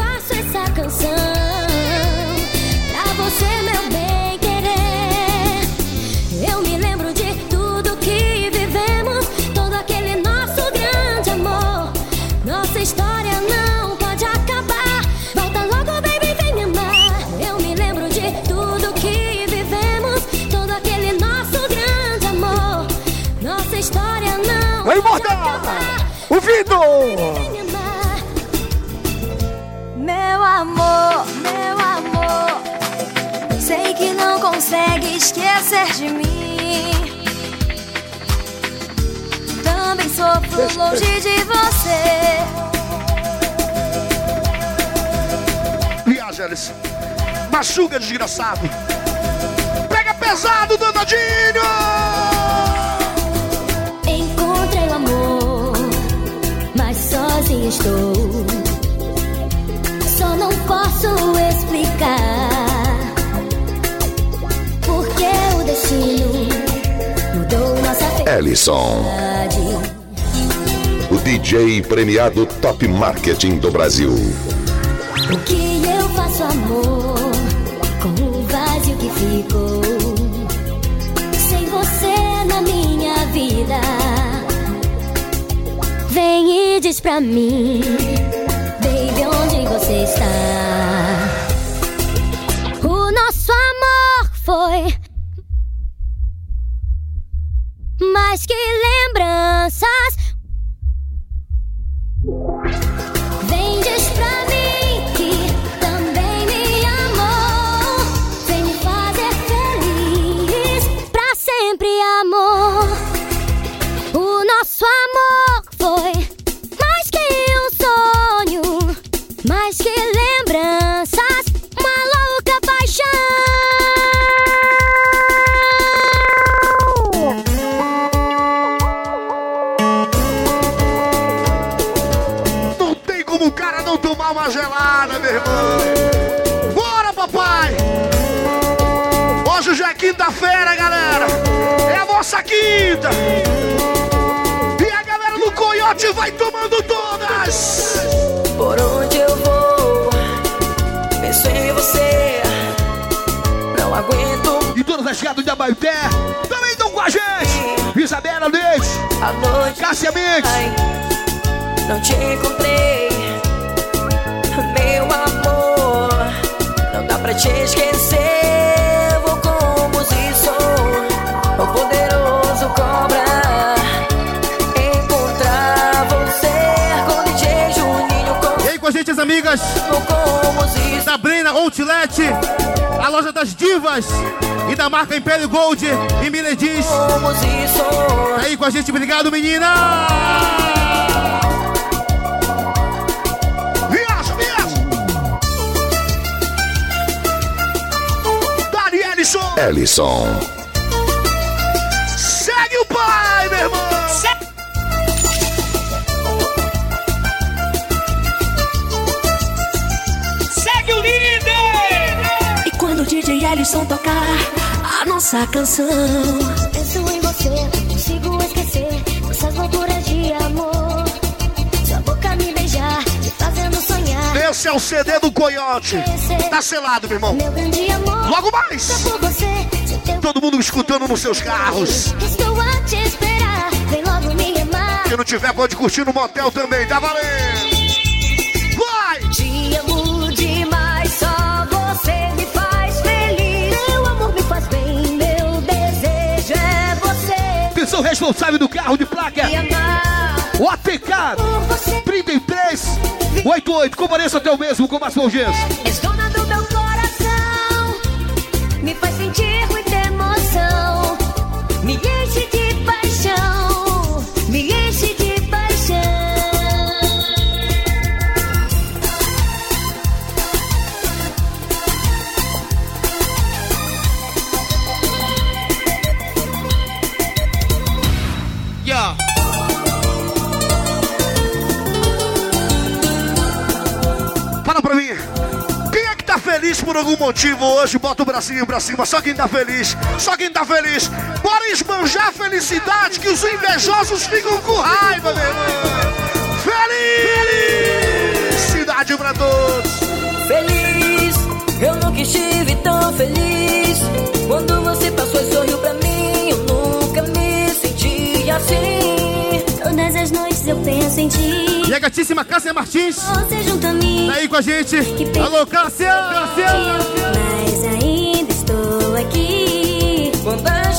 S4: Esquecer de mim. Também sofro longe de você.
S2: Viaja, Ellison. Machuca, desgraçado. Pega pesado, danadinho!
S4: Encontrei o amor, mas sozinha estou.
S29: Ellison. O DJ premiado Top Marketing do Brasil.
S4: O que eu faço, amor, com o vazio que ficou sem você na minha vida? Vem e diz pra mim, baby, onde você está? O nosso amor foi mais que lembranças.
S5: Com a gente, obrigado menina!
S2: Viaja, viaja! Dari Ellison!
S29: Ellison.
S2: Segue o pai, meu irmão!
S26: Segue o líder!
S31: E quando o DJ Ellison tocar a nossa canção,
S4: nossas loucuras de amor. Sua boca me beijar, me fazendo sonhar.
S2: Esse é o CD do Coiote. Tá selado, meu irmão.
S4: Meu grande amor,
S2: Logo mais!
S4: se
S2: Todo mundo escutando nos seus carros.
S4: estou a te esperar. Vem logo me amar.
S2: Quem não tiver, pode curtir no motel também, tá valendo!
S5: Atenção responsável do carro de placa. O ATK 3388. Compareça até o mesmo com Márcio Gesso.
S4: És dona do meu coração, me faz sentir muita emoção, me enche de
S2: por algum motivo hoje? Bota o bracinho pra cima. Só quem tá feliz. Só quem tá feliz. Bora esbanjar a felicidade que os invejosos ficam com raiva, meu irmão. Felicidade pra todos.
S25: Feliz, eu nunca estive tão feliz. Quando você passou e sorriu pra mim, eu nunca me senti assim.
S4: Todas as noites eu penso em ti.
S5: E a gatíssima Cássia Martins.
S4: Você junto a mim.
S5: Tá aí com a gente. Alô, Cássia! Cássia!
S4: Mas ainda estou aqui.
S25: Quando a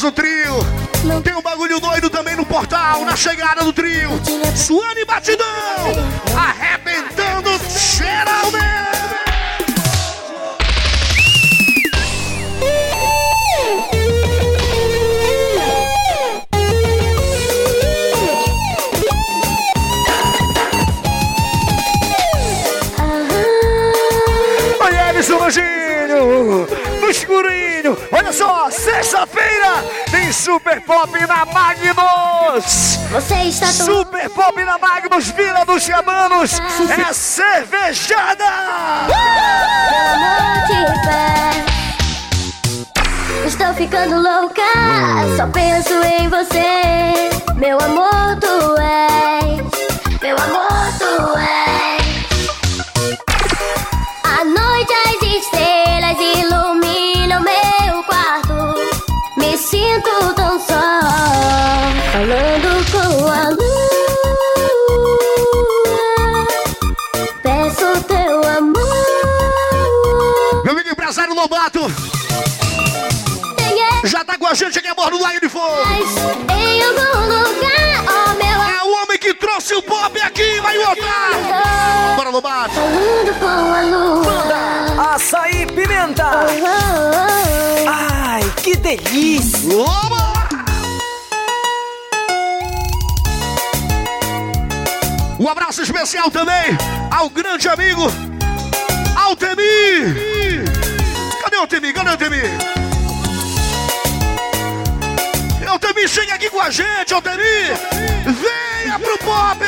S2: do trio. Tem um bagulho doido também no portal, na chegada do trio. Suane Batidão, arrebentando geralmente.
S21: Oi, Emerson Anjinho, no escurinho. Olha só, tem Super Pop na Magnus.
S4: Você está tão
S21: Super Pop na Magnus, Vila dos Camanos. É cervejada.
S4: Pelo amor de pé. Estou ficando louca, só penso em você. Meu amor, tu és. Meu amor, tu és. Falando com a lua. Peço teu amor.
S2: Meu amigo empresário Lobato, já tá com a gente aqui a bordo do Lago de Fogo.
S4: Em algum lugar, oh meu
S2: É o homem que trouxe o pop aqui, vai voltar. Bora, Lobato.
S4: Falando com a lua.
S32: Açaí pimenta. Ai, que delícia.
S2: Um abraço especial também ao grande amigo Altemir. Cadê o Altemir? Cadê o Altemir? Altemir, chega aqui com a gente, Altemir. Venha pro pop.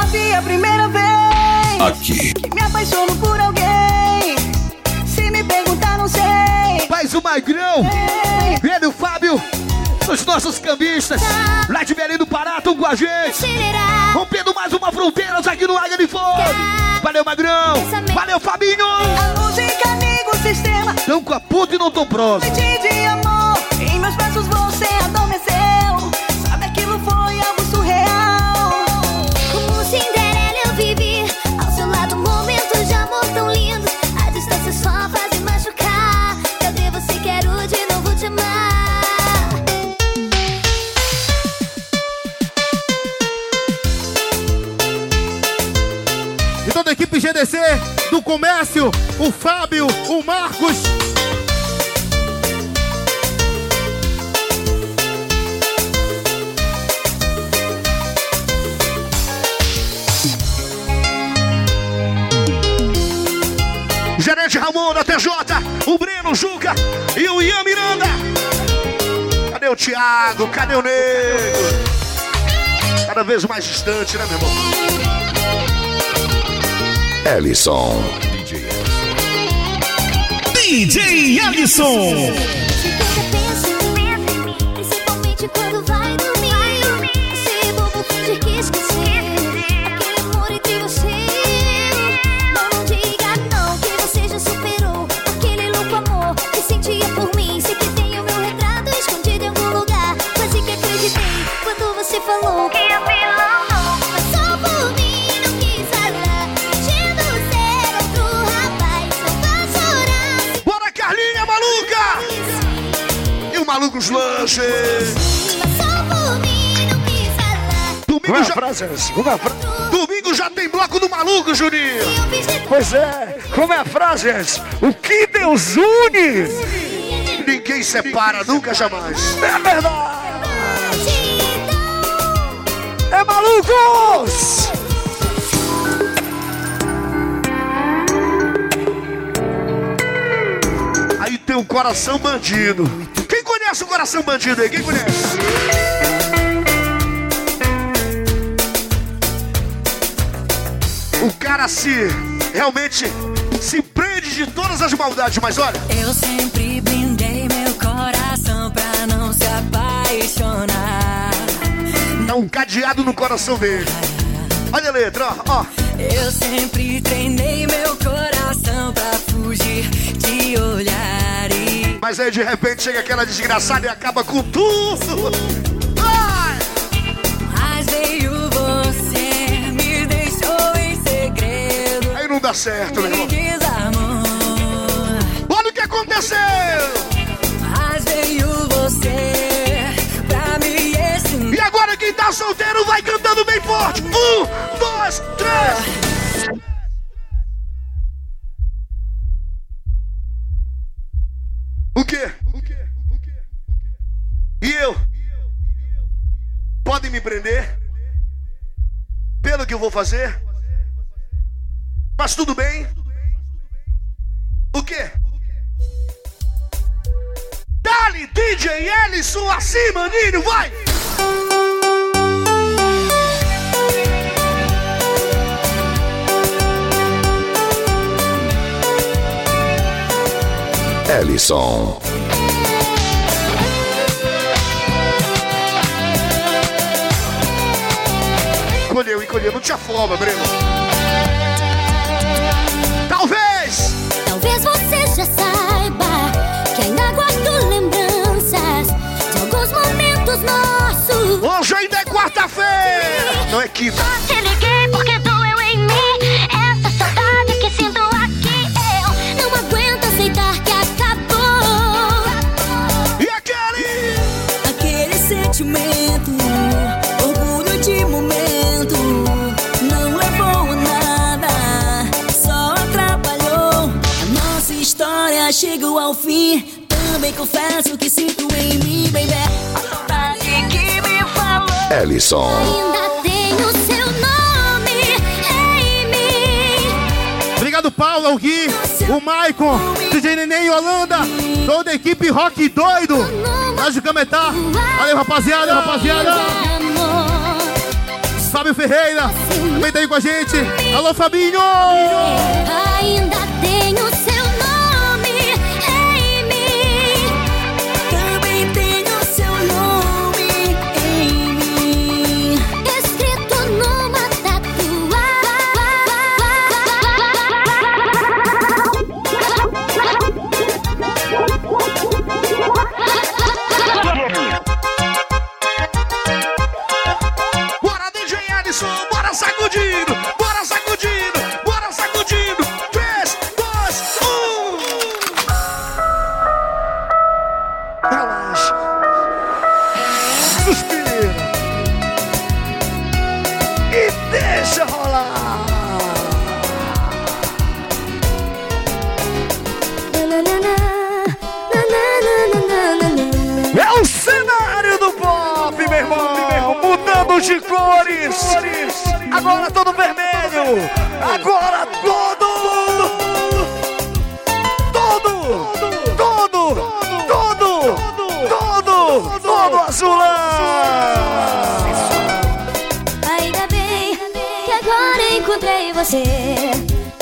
S30: Havia a primeira vez
S2: Aqui.
S30: que me apaixono por alguém. Se me perguntar, não sei.
S2: Faz o Magrão. Ele, o Fábio. Os nossos cambistas. Lá de Belém do Pará, estão com a gente. Rompendo mais uma fronteira aqui no Águia de Fogo. Valeu, Magrão. Valeu, Fabinho.
S30: A música, amigo, sistema.
S2: Tão com a puta e não tão próximo.
S30: Noite de amor, em meus braços
S5: toda a equipe GDC do comércio, o Fábio, o Marcos.
S2: Gerente Ramon da TJ, o Breno Juca e o Ian Miranda. Cadê o Thiago? Cadê o Nego? Cada vez mais distante, né, meu irmão?
S29: Ellison.
S26: DJ Alisson.
S4: Principalmente O
S2: Malucos Lanches. Domingo já... Domingo já tem bloco do Maluco, Juninho.
S21: Pois é, como é a frase? O que Deus une?
S2: Ninguém separa, nunca, jamais.
S21: É verdade. É malucos!
S2: Aí tem um coração bandido. Conhece o coração bandido aí? Quem conhece? O cara se realmente se prende de todas as maldades, mas olha.
S33: Eu sempre blindei meu coração pra não se apaixonar.
S2: Dá um cadeado no coração dele. Olha a letra, ó, ó.
S33: Eu sempre treinei meu coração pra fugir de olhares.
S2: Mas aí de repente chega aquela desgraçada e acaba com tudo. Ai!
S34: Mas veio você, me deixou em segredo.
S2: Aí não dá certo, meu
S34: Me
S2: irmão. Olha o que aconteceu!
S34: Mas veio você pra me ensinar.
S2: E agora quem tá solteiro vai cantando bem forte. Um, dois, três. O quê? E eu? Podem me prender? Pelo que eu vou fazer? Mas tudo bem? O quê? Dali, DJ Ellison, acima, Nino, vai!
S29: Ellison.
S2: Encolheu, encolheu, não te afoba, Breno. Talvez!
S4: Talvez você já saiba que ainda guardo lembranças de alguns momentos nossos.
S2: Hoje ainda é quarta-feira! Não é quinta.
S34: Fim. Também confesso que sinto em mim, baby. A saudade que me falou.
S29: Ellison.
S4: Ainda tenho seu nome em mim.
S5: Obrigado, Paulo, o Gui, o Maicon, DJ Neném e Holanda, toda a equipe Rock Doido, lá de Cametá. Valeu, rapaziada, rapaziada. Fábio Ferreira, também tá aí com a gente. Alô, Fabinho!
S4: Ainda tenho seu
S2: sacudindo, bora sacudindo, bora sacudindo. Três, dois, um. Relaxa. Suspira.
S21: E deixa rolar. É o cenário do pop, meu irmão. Mudando de cores. Agora todo vermelho. Agora todo. Todo. Todo. Todo. Todo. Todo azulão.
S4: Ainda bem que agora encontrei você.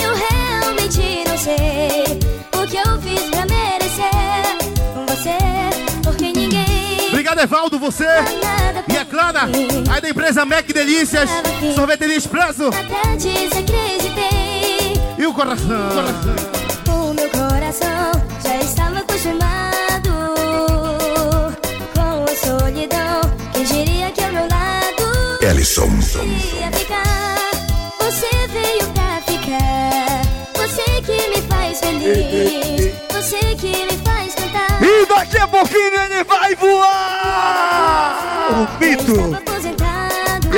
S4: Eu realmente não sei o que eu fiz pra merecer você, porque ninguém.
S5: Obrigado, Evaldo, você Clara, aí da empresa Mac Delícias, Sorveteria Expresso
S4: Até desacreditei.
S5: e o coração.
S4: O meu coração já estava acostumado com a solidão. Quem diria que ao meu lado
S29: Ellison.
S4: ia ficar? Você veio pra ficar. Você que me faz feliz. Você que me faz cantar.
S21: E daqui a pouquinho ele vai voar!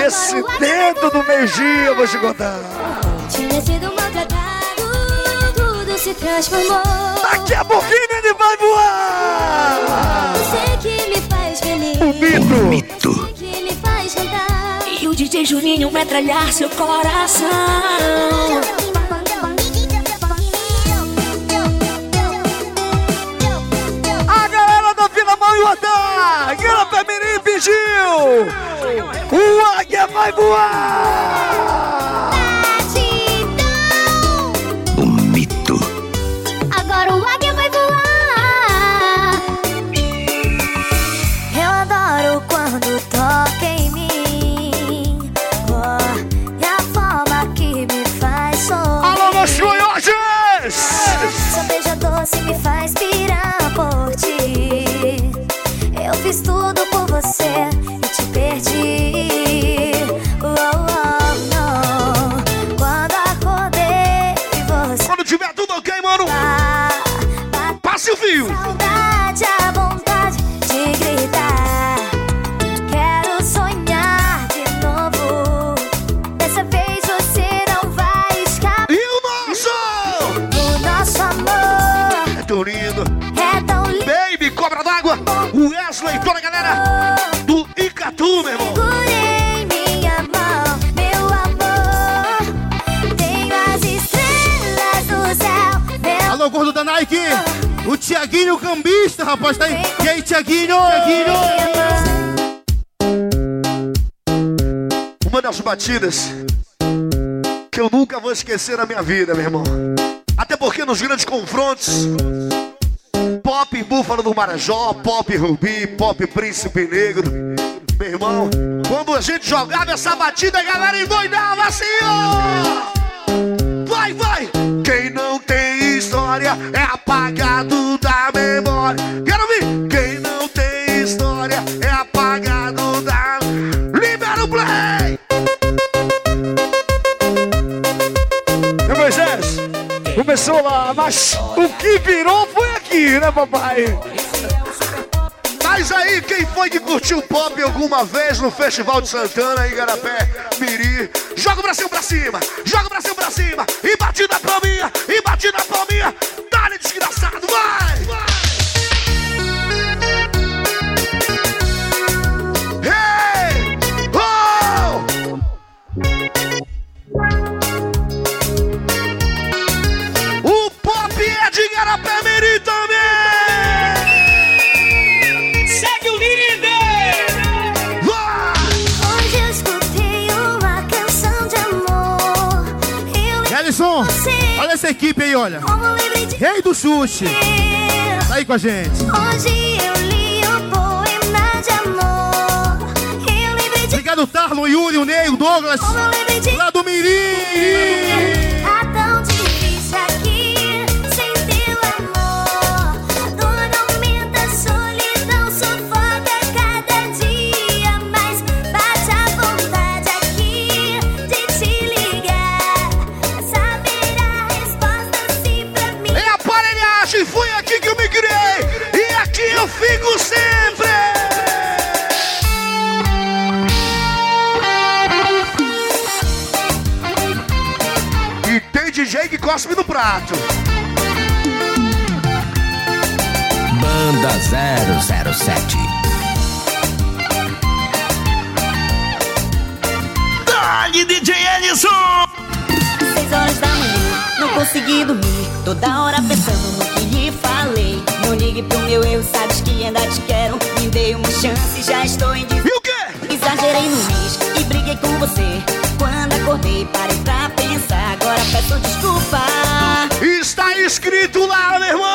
S21: Esse
S4: o
S21: dedo do meio-dia, eu vou te contar.
S4: Tinha sido maltratado, tudo se transformou.
S21: Daqui a pouquinho ele vai voar!
S4: Você que me faz feliz.
S21: O mito!
S4: Você que me faz cantar.
S31: E o DJ Juninho metralhar seu coração.
S21: A galera da Vila Manhuatá, Guilherme Pemirim pediu! O águia vai voar!
S5: Tiaguinho Cambista, rapaz, tá aí. E aí, Tiaguinho? Tiaguinho?
S2: Uma das batidas que eu nunca vou esquecer na minha vida, meu irmão. Até porque nos grandes confrontos, Pop Búfalo do Marajó, Pop Rubi, Pop Príncipe Negro, meu irmão, quando a gente jogava essa batida, a galera endoidava assim, ó! Vai, vai! Quem não tem história é apagado da memória. Quero ouvir! Quem não tem história é apagado da. Libera o play!
S21: Meu Moisés, começou lá, mas o que virou foi aqui, né, papai?
S2: Mas aí, quem foi que curtiu pop alguma vez no Festival de Santana, Igarapé, Miri? Joga o Brasil pra cima, joga o Brasil pra cima, e bate na palminha, e bate na palminha,
S5: olha. Rei do chute. Tá aí com a gente.
S4: Hoje eu li o poema de amor. Eu lembrei de
S5: Obrigado, Tarlo, Yuri, o Ney, o Douglas. Lá do Mirim.
S2: Cospe no prato.
S35: Banda 007.
S26: Dali, DJ Ellison!
S36: Seis horas da manhã, não consegui dormir. Toda hora pensando no que lhe falei. Não ligue pro meu erro, sabes que ainda te quero. Me dei uma chance, já estou em
S2: E o quê?
S36: Exagerei no risco e briguei com você. Quando acordei, parei pra peço desculpa.
S2: Está escrito lá, meu irmão!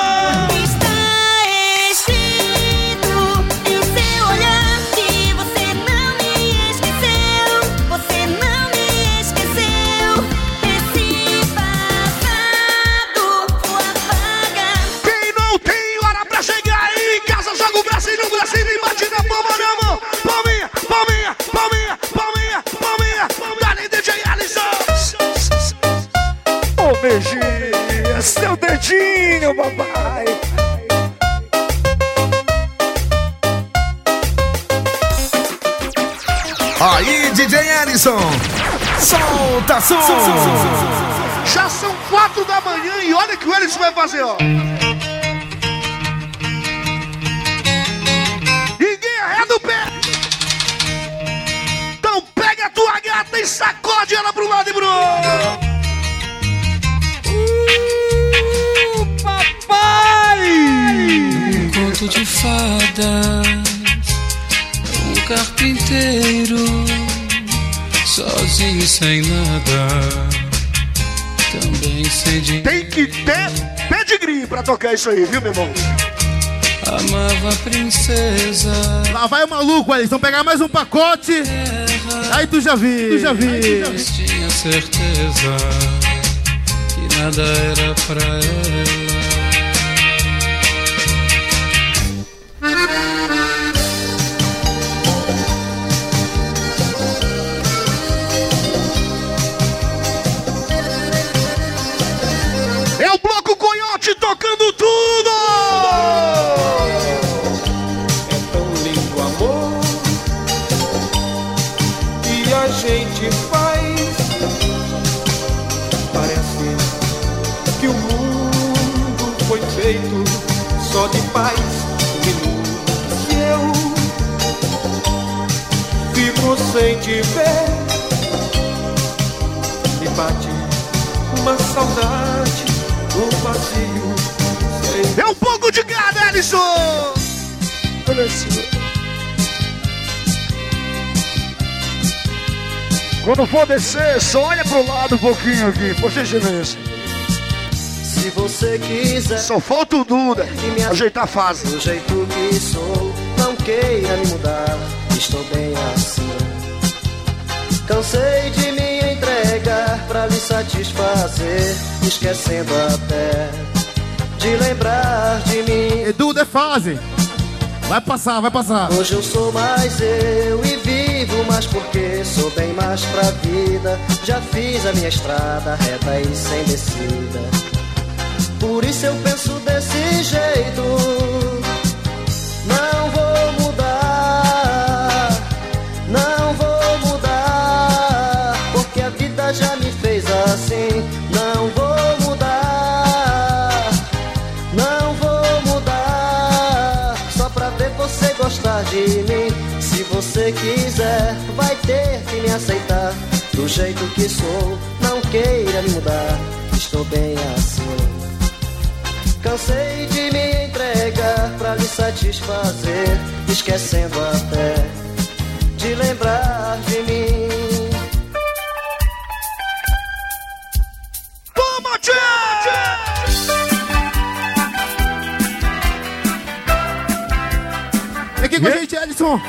S35: Ellison. Solta som.
S2: Já são quatro da manhã e olha o que o Ellison vai fazer, ó. Ninguém arreda o pé. Então pega a tua gata e sacode ela pro lado e pro outro.
S26: Papai!
S37: Um conto de fadas, um carpinteiro, sozinho sem nada, também sem dinheiro.
S2: Tem que ter pedigree pra tocar isso aí, viu, meu irmão?
S37: Amava a princesa.
S5: Lá vai o maluco, Ellison. Pegar mais um pacote. Aí tu já viu, tu já viu.
S37: Mas tinha certeza que nada era pra ela.
S38: Me bate uma saudade, um vazio
S2: Alisson!
S21: Quando for descer, só olha pro lado um pouquinho aqui, por gentileza.
S26: Se você quiser.
S2: Só falta o Duda ajeitar a fase.
S26: Do jeito que sou, não queira me mudar. Estou bem assim. Cansei de me pra lhe satisfazer, esquecendo até de lembrar de mim.
S5: Duda é fase. Vai passar, vai passar.
S26: Hoje eu sou mais eu e vivo mais porque sou bem mais pra vida. Já fiz a minha estrada reta e sem descida. Por isso eu penso desse jeito. Não vou você quiser, vai ter que me aceitar do jeito que sou. Não queira me mudar, estou bem assim. Cansei de me entregar pra lhe satisfazer, esquecendo até de lembrar de mim.
S2: Toma,
S5: Aqui com a gente, Edson,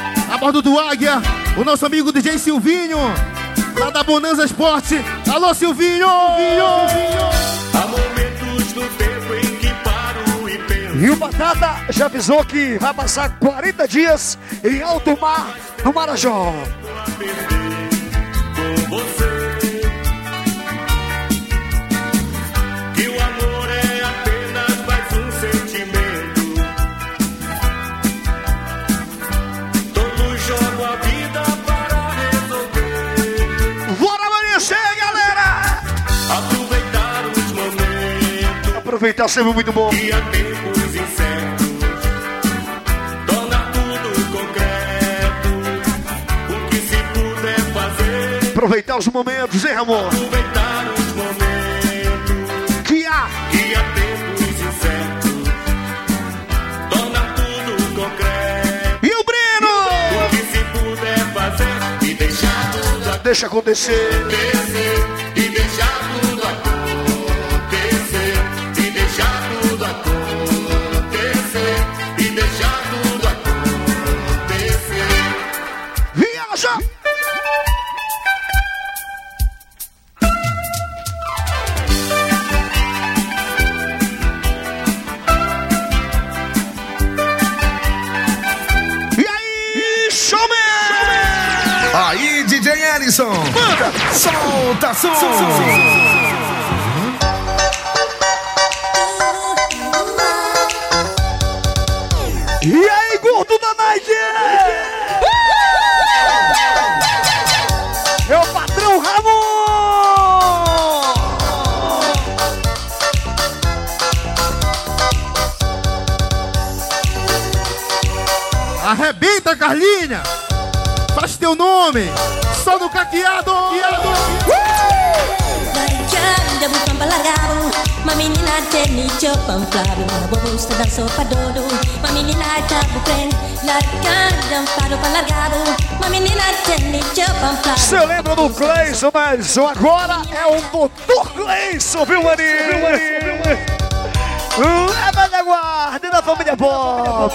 S5: bordo do Águia, o nosso amigo DJ Silvinho, lá da Bonanza Esporte. Alô, Silvinho! Silvinho!
S39: Há momentos do tempo em que paro e penso.
S21: E o Batata já avisou que vai passar 40 dias em alto mar no Marajó.
S39: Aproveitar
S2: sempre muito bom.
S39: E há tempos incertos. Tornar tudo concreto. O que se puder fazer.
S2: Aproveitar os momentos, hein, Ramon?
S39: Aproveitar os momentos.
S2: Que há.
S39: Que há tempos incertos. Tornar tudo concreto.
S2: E o Breno?
S39: O que se puder fazer. E deixar tudo
S2: Deixa acontecer.
S39: acontecer. E deixar tudo acontecer.
S35: Ellison. Manda. Solta som.
S21: E aí, gordo da Night? É o patrão Ramon!
S5: Arrebenta, Carlinha! Faz teu nome! Só no caqueado!
S4: Uma menina tem chopam flavo Uma está dando sopa dodo Uma menina tá bucren Largada, paro balargado Uma menina tem chopam flavo
S21: Você lembra do Cleison, mas agora é o doutor Cleison, viu, Maninho? Leva da guarda da família Bob.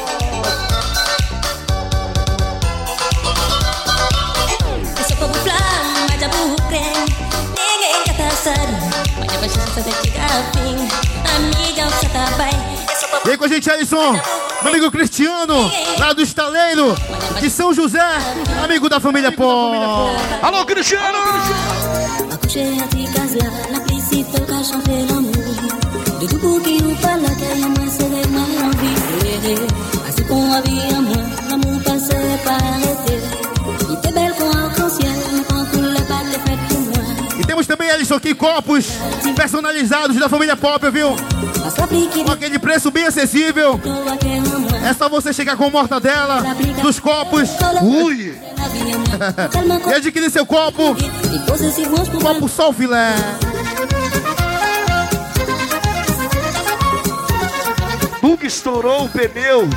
S5: Aí com a gente, Alisson, meu amigo Cristiano, lá do estaleiro de São José, amigo da família Pó.
S2: Alô, Cristiano!
S4: Accoucher à
S5: E Alisson, aqui copos personalizados da família Pop, viu? Com aquele preço bem acessível. É só você chegar com mortadela dos copos. Ui! e adquirir seu copo. Copo Sol Filé.
S2: Guga estourou o pneu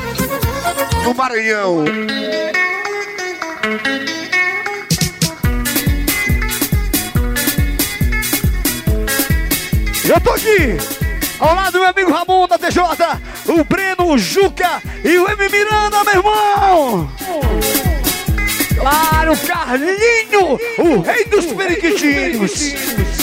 S2: no Maranhão.
S5: Eu tô aqui, ao lado do meu amigo Ramon da TJ, o Breno, o Juca e o M Miranda, meu irmão! Claro, Carlinho, o rei dos periquitinhos!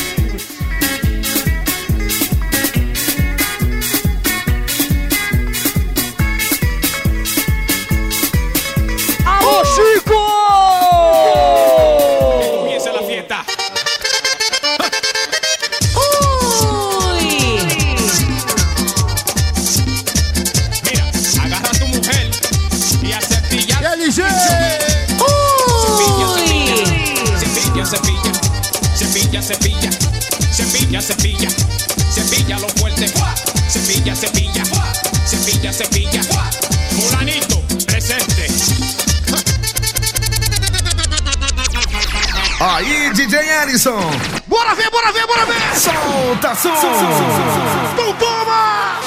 S37: Cepilla, cepilla, cepilla, cepilla, lo fuerte, cepilla, cepilla, cepilla, cepilla, fulanito, presente.
S28: Aí, DJ Ellison.
S2: Bora ver, bora ver, bora ver!
S28: Solta som.
S2: Então toma!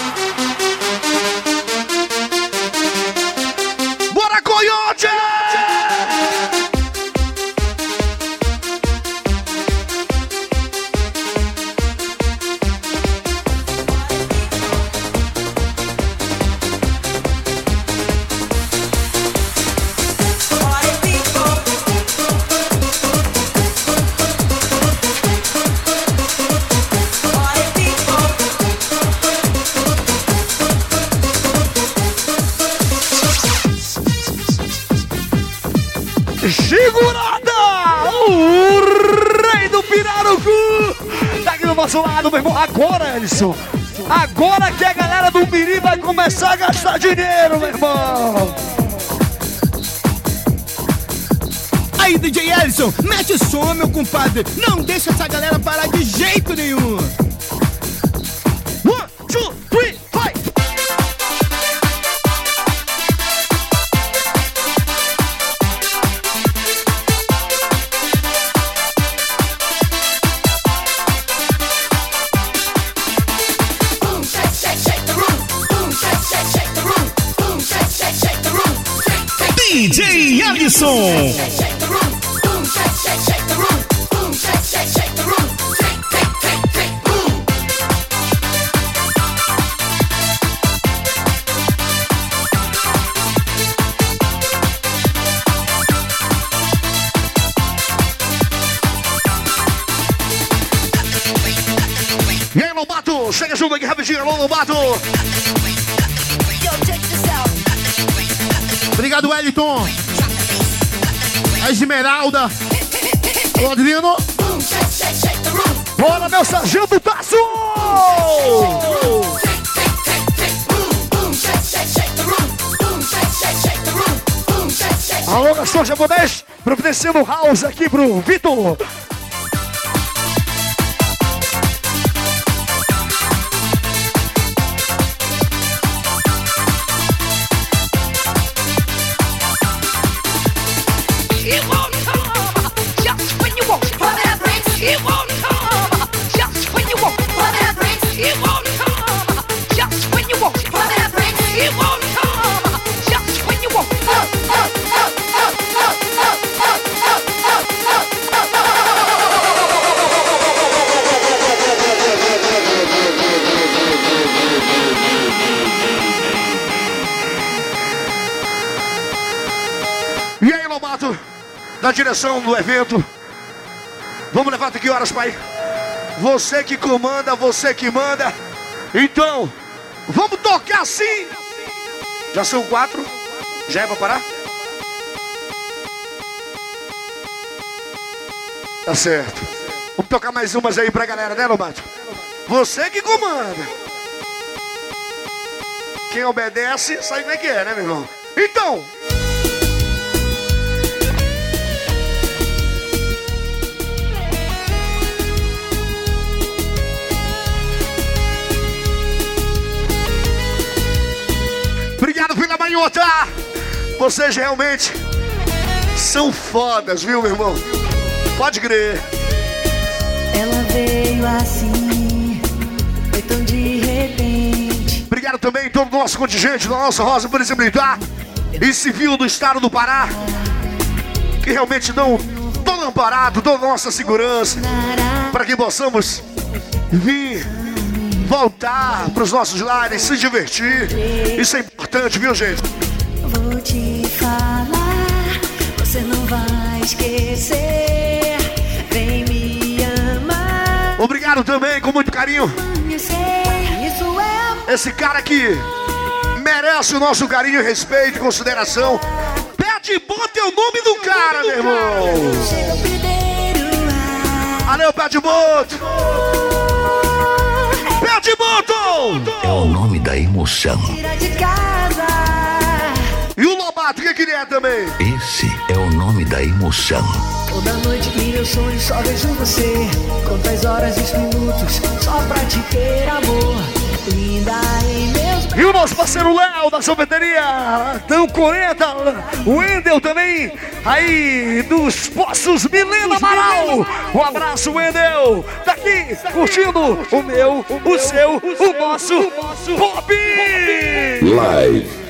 S5: Pirarucu! Aqui do nosso lado, meu irmão. Agora, Ellison. Agora que a galera do Miri vai começar a gastar dinheiro, meu irmão.
S21: Aí, DJ Ellison, mete o som, meu compadre. Não deixa essa galera parar de jeito nenhum.
S2: Lobato!
S21: Obrigado, Wellington. A Esmeralda. O Adriano.
S5: Bora, meu sargento Tasso! Alô, Gastor Japonês, providenciando house aqui pro Vitor.
S2: Direção do evento. Vamos levar até que horas, pai? Você que comanda, você que manda. Então, vamos tocar assim. Já são quatro. Já é pra parar? Tá certo. Vamos tocar mais umas aí pra galera, né, Lobato? Você que comanda. Quem obedece, sabe como é que é, né, meu irmão? Então, Manhota! Vocês realmente são fodas, viu, meu irmão? Pode crer.
S34: Ela veio assim, foi tão de repente.
S2: Obrigado também todo o nosso contingente da nossa Rosa Polícia Militar e Civil do Estado do Pará, que realmente dão todo amparado, toda a nossa segurança, para que possamos vir voltar para os nossos lares, se divertir. Isso é importante, viu, gente?
S4: Vou te falar, você não vai esquecer. Vem me amar.
S2: Obrigado também, com muito carinho.
S4: É
S2: Esse cara que merece o nosso carinho, respeito e consideração. Pede bota é o nome do cara, meu irmão. Valeu, Pede Boto. Boto.
S40: É o nome da emoção.
S4: tira de casa.
S2: E o Lobato, o que, que ele é também?
S40: Esse é o nome da emoção.
S4: Toda noite em meu sonho só vejo você. Quantas horas e os minutos só pra te ter amor. Linda meus
S5: E o nosso parceiro Léo da sorveteria Tão 40, o Wendel também, aí dos Poços Milena Amaral. Um abraço, Wendel. Daqui, curtindo o meu, o seu, o nosso Pop.
S41: Live.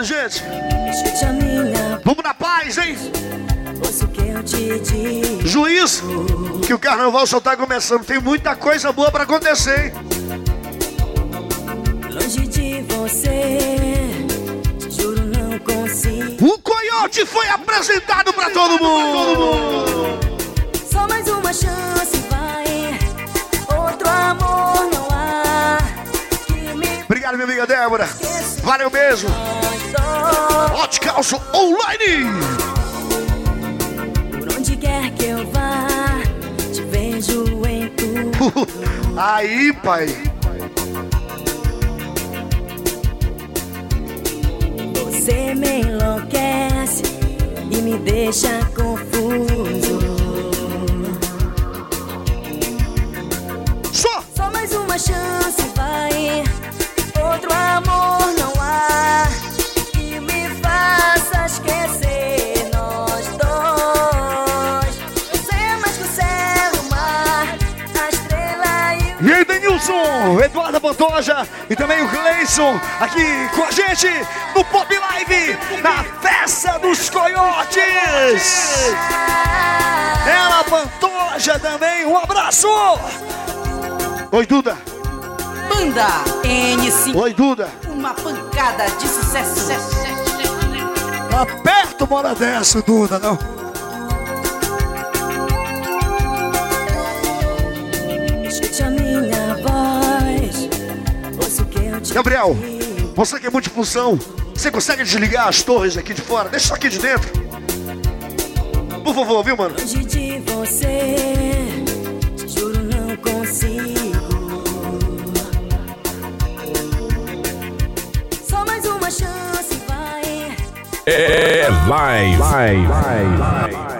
S2: Todos, gente. Vamos na paz, hein? Juiz, que o carnaval só tá começando. Tem muita coisa boa pra acontecer, hein?
S4: Longe de você, juro não consigo.
S2: O Coyote foi apresentado pra todo mundo.
S4: Só
S2: Obrigado, minha amiga Débora. Valeu mesmo. Hot Calço Online.
S4: Por onde quer que eu vá, te vejo em tudo.
S2: Aí, pai.
S4: Você me enlouquece e me deixa confuso. Amor não há que me faça esquecer nós dois. É mais céu, o mar, a estrela e o
S5: E aí, Denilson, Eduardo Pantoja e também o Gleison aqui com a gente no Pop Live, na festa dos coiotes. Ela Pantoja também, um abraço.
S2: Oi, Duda.
S34: Banda N5.
S2: Oi, Duda.
S34: Uma pancada de sucesso.
S5: Aperta uma hora dessa, Duda, não.
S4: Escute a minha voz, ouça o que eu te
S2: Gabriel, você que é multifunção, você consegue desligar as torres aqui de fora? Deixa isso aqui de dentro. Por favor, viu, mano?
S4: Longe de você, juro não consigo. Chance, vai.
S29: É live. Vai, vai, vai.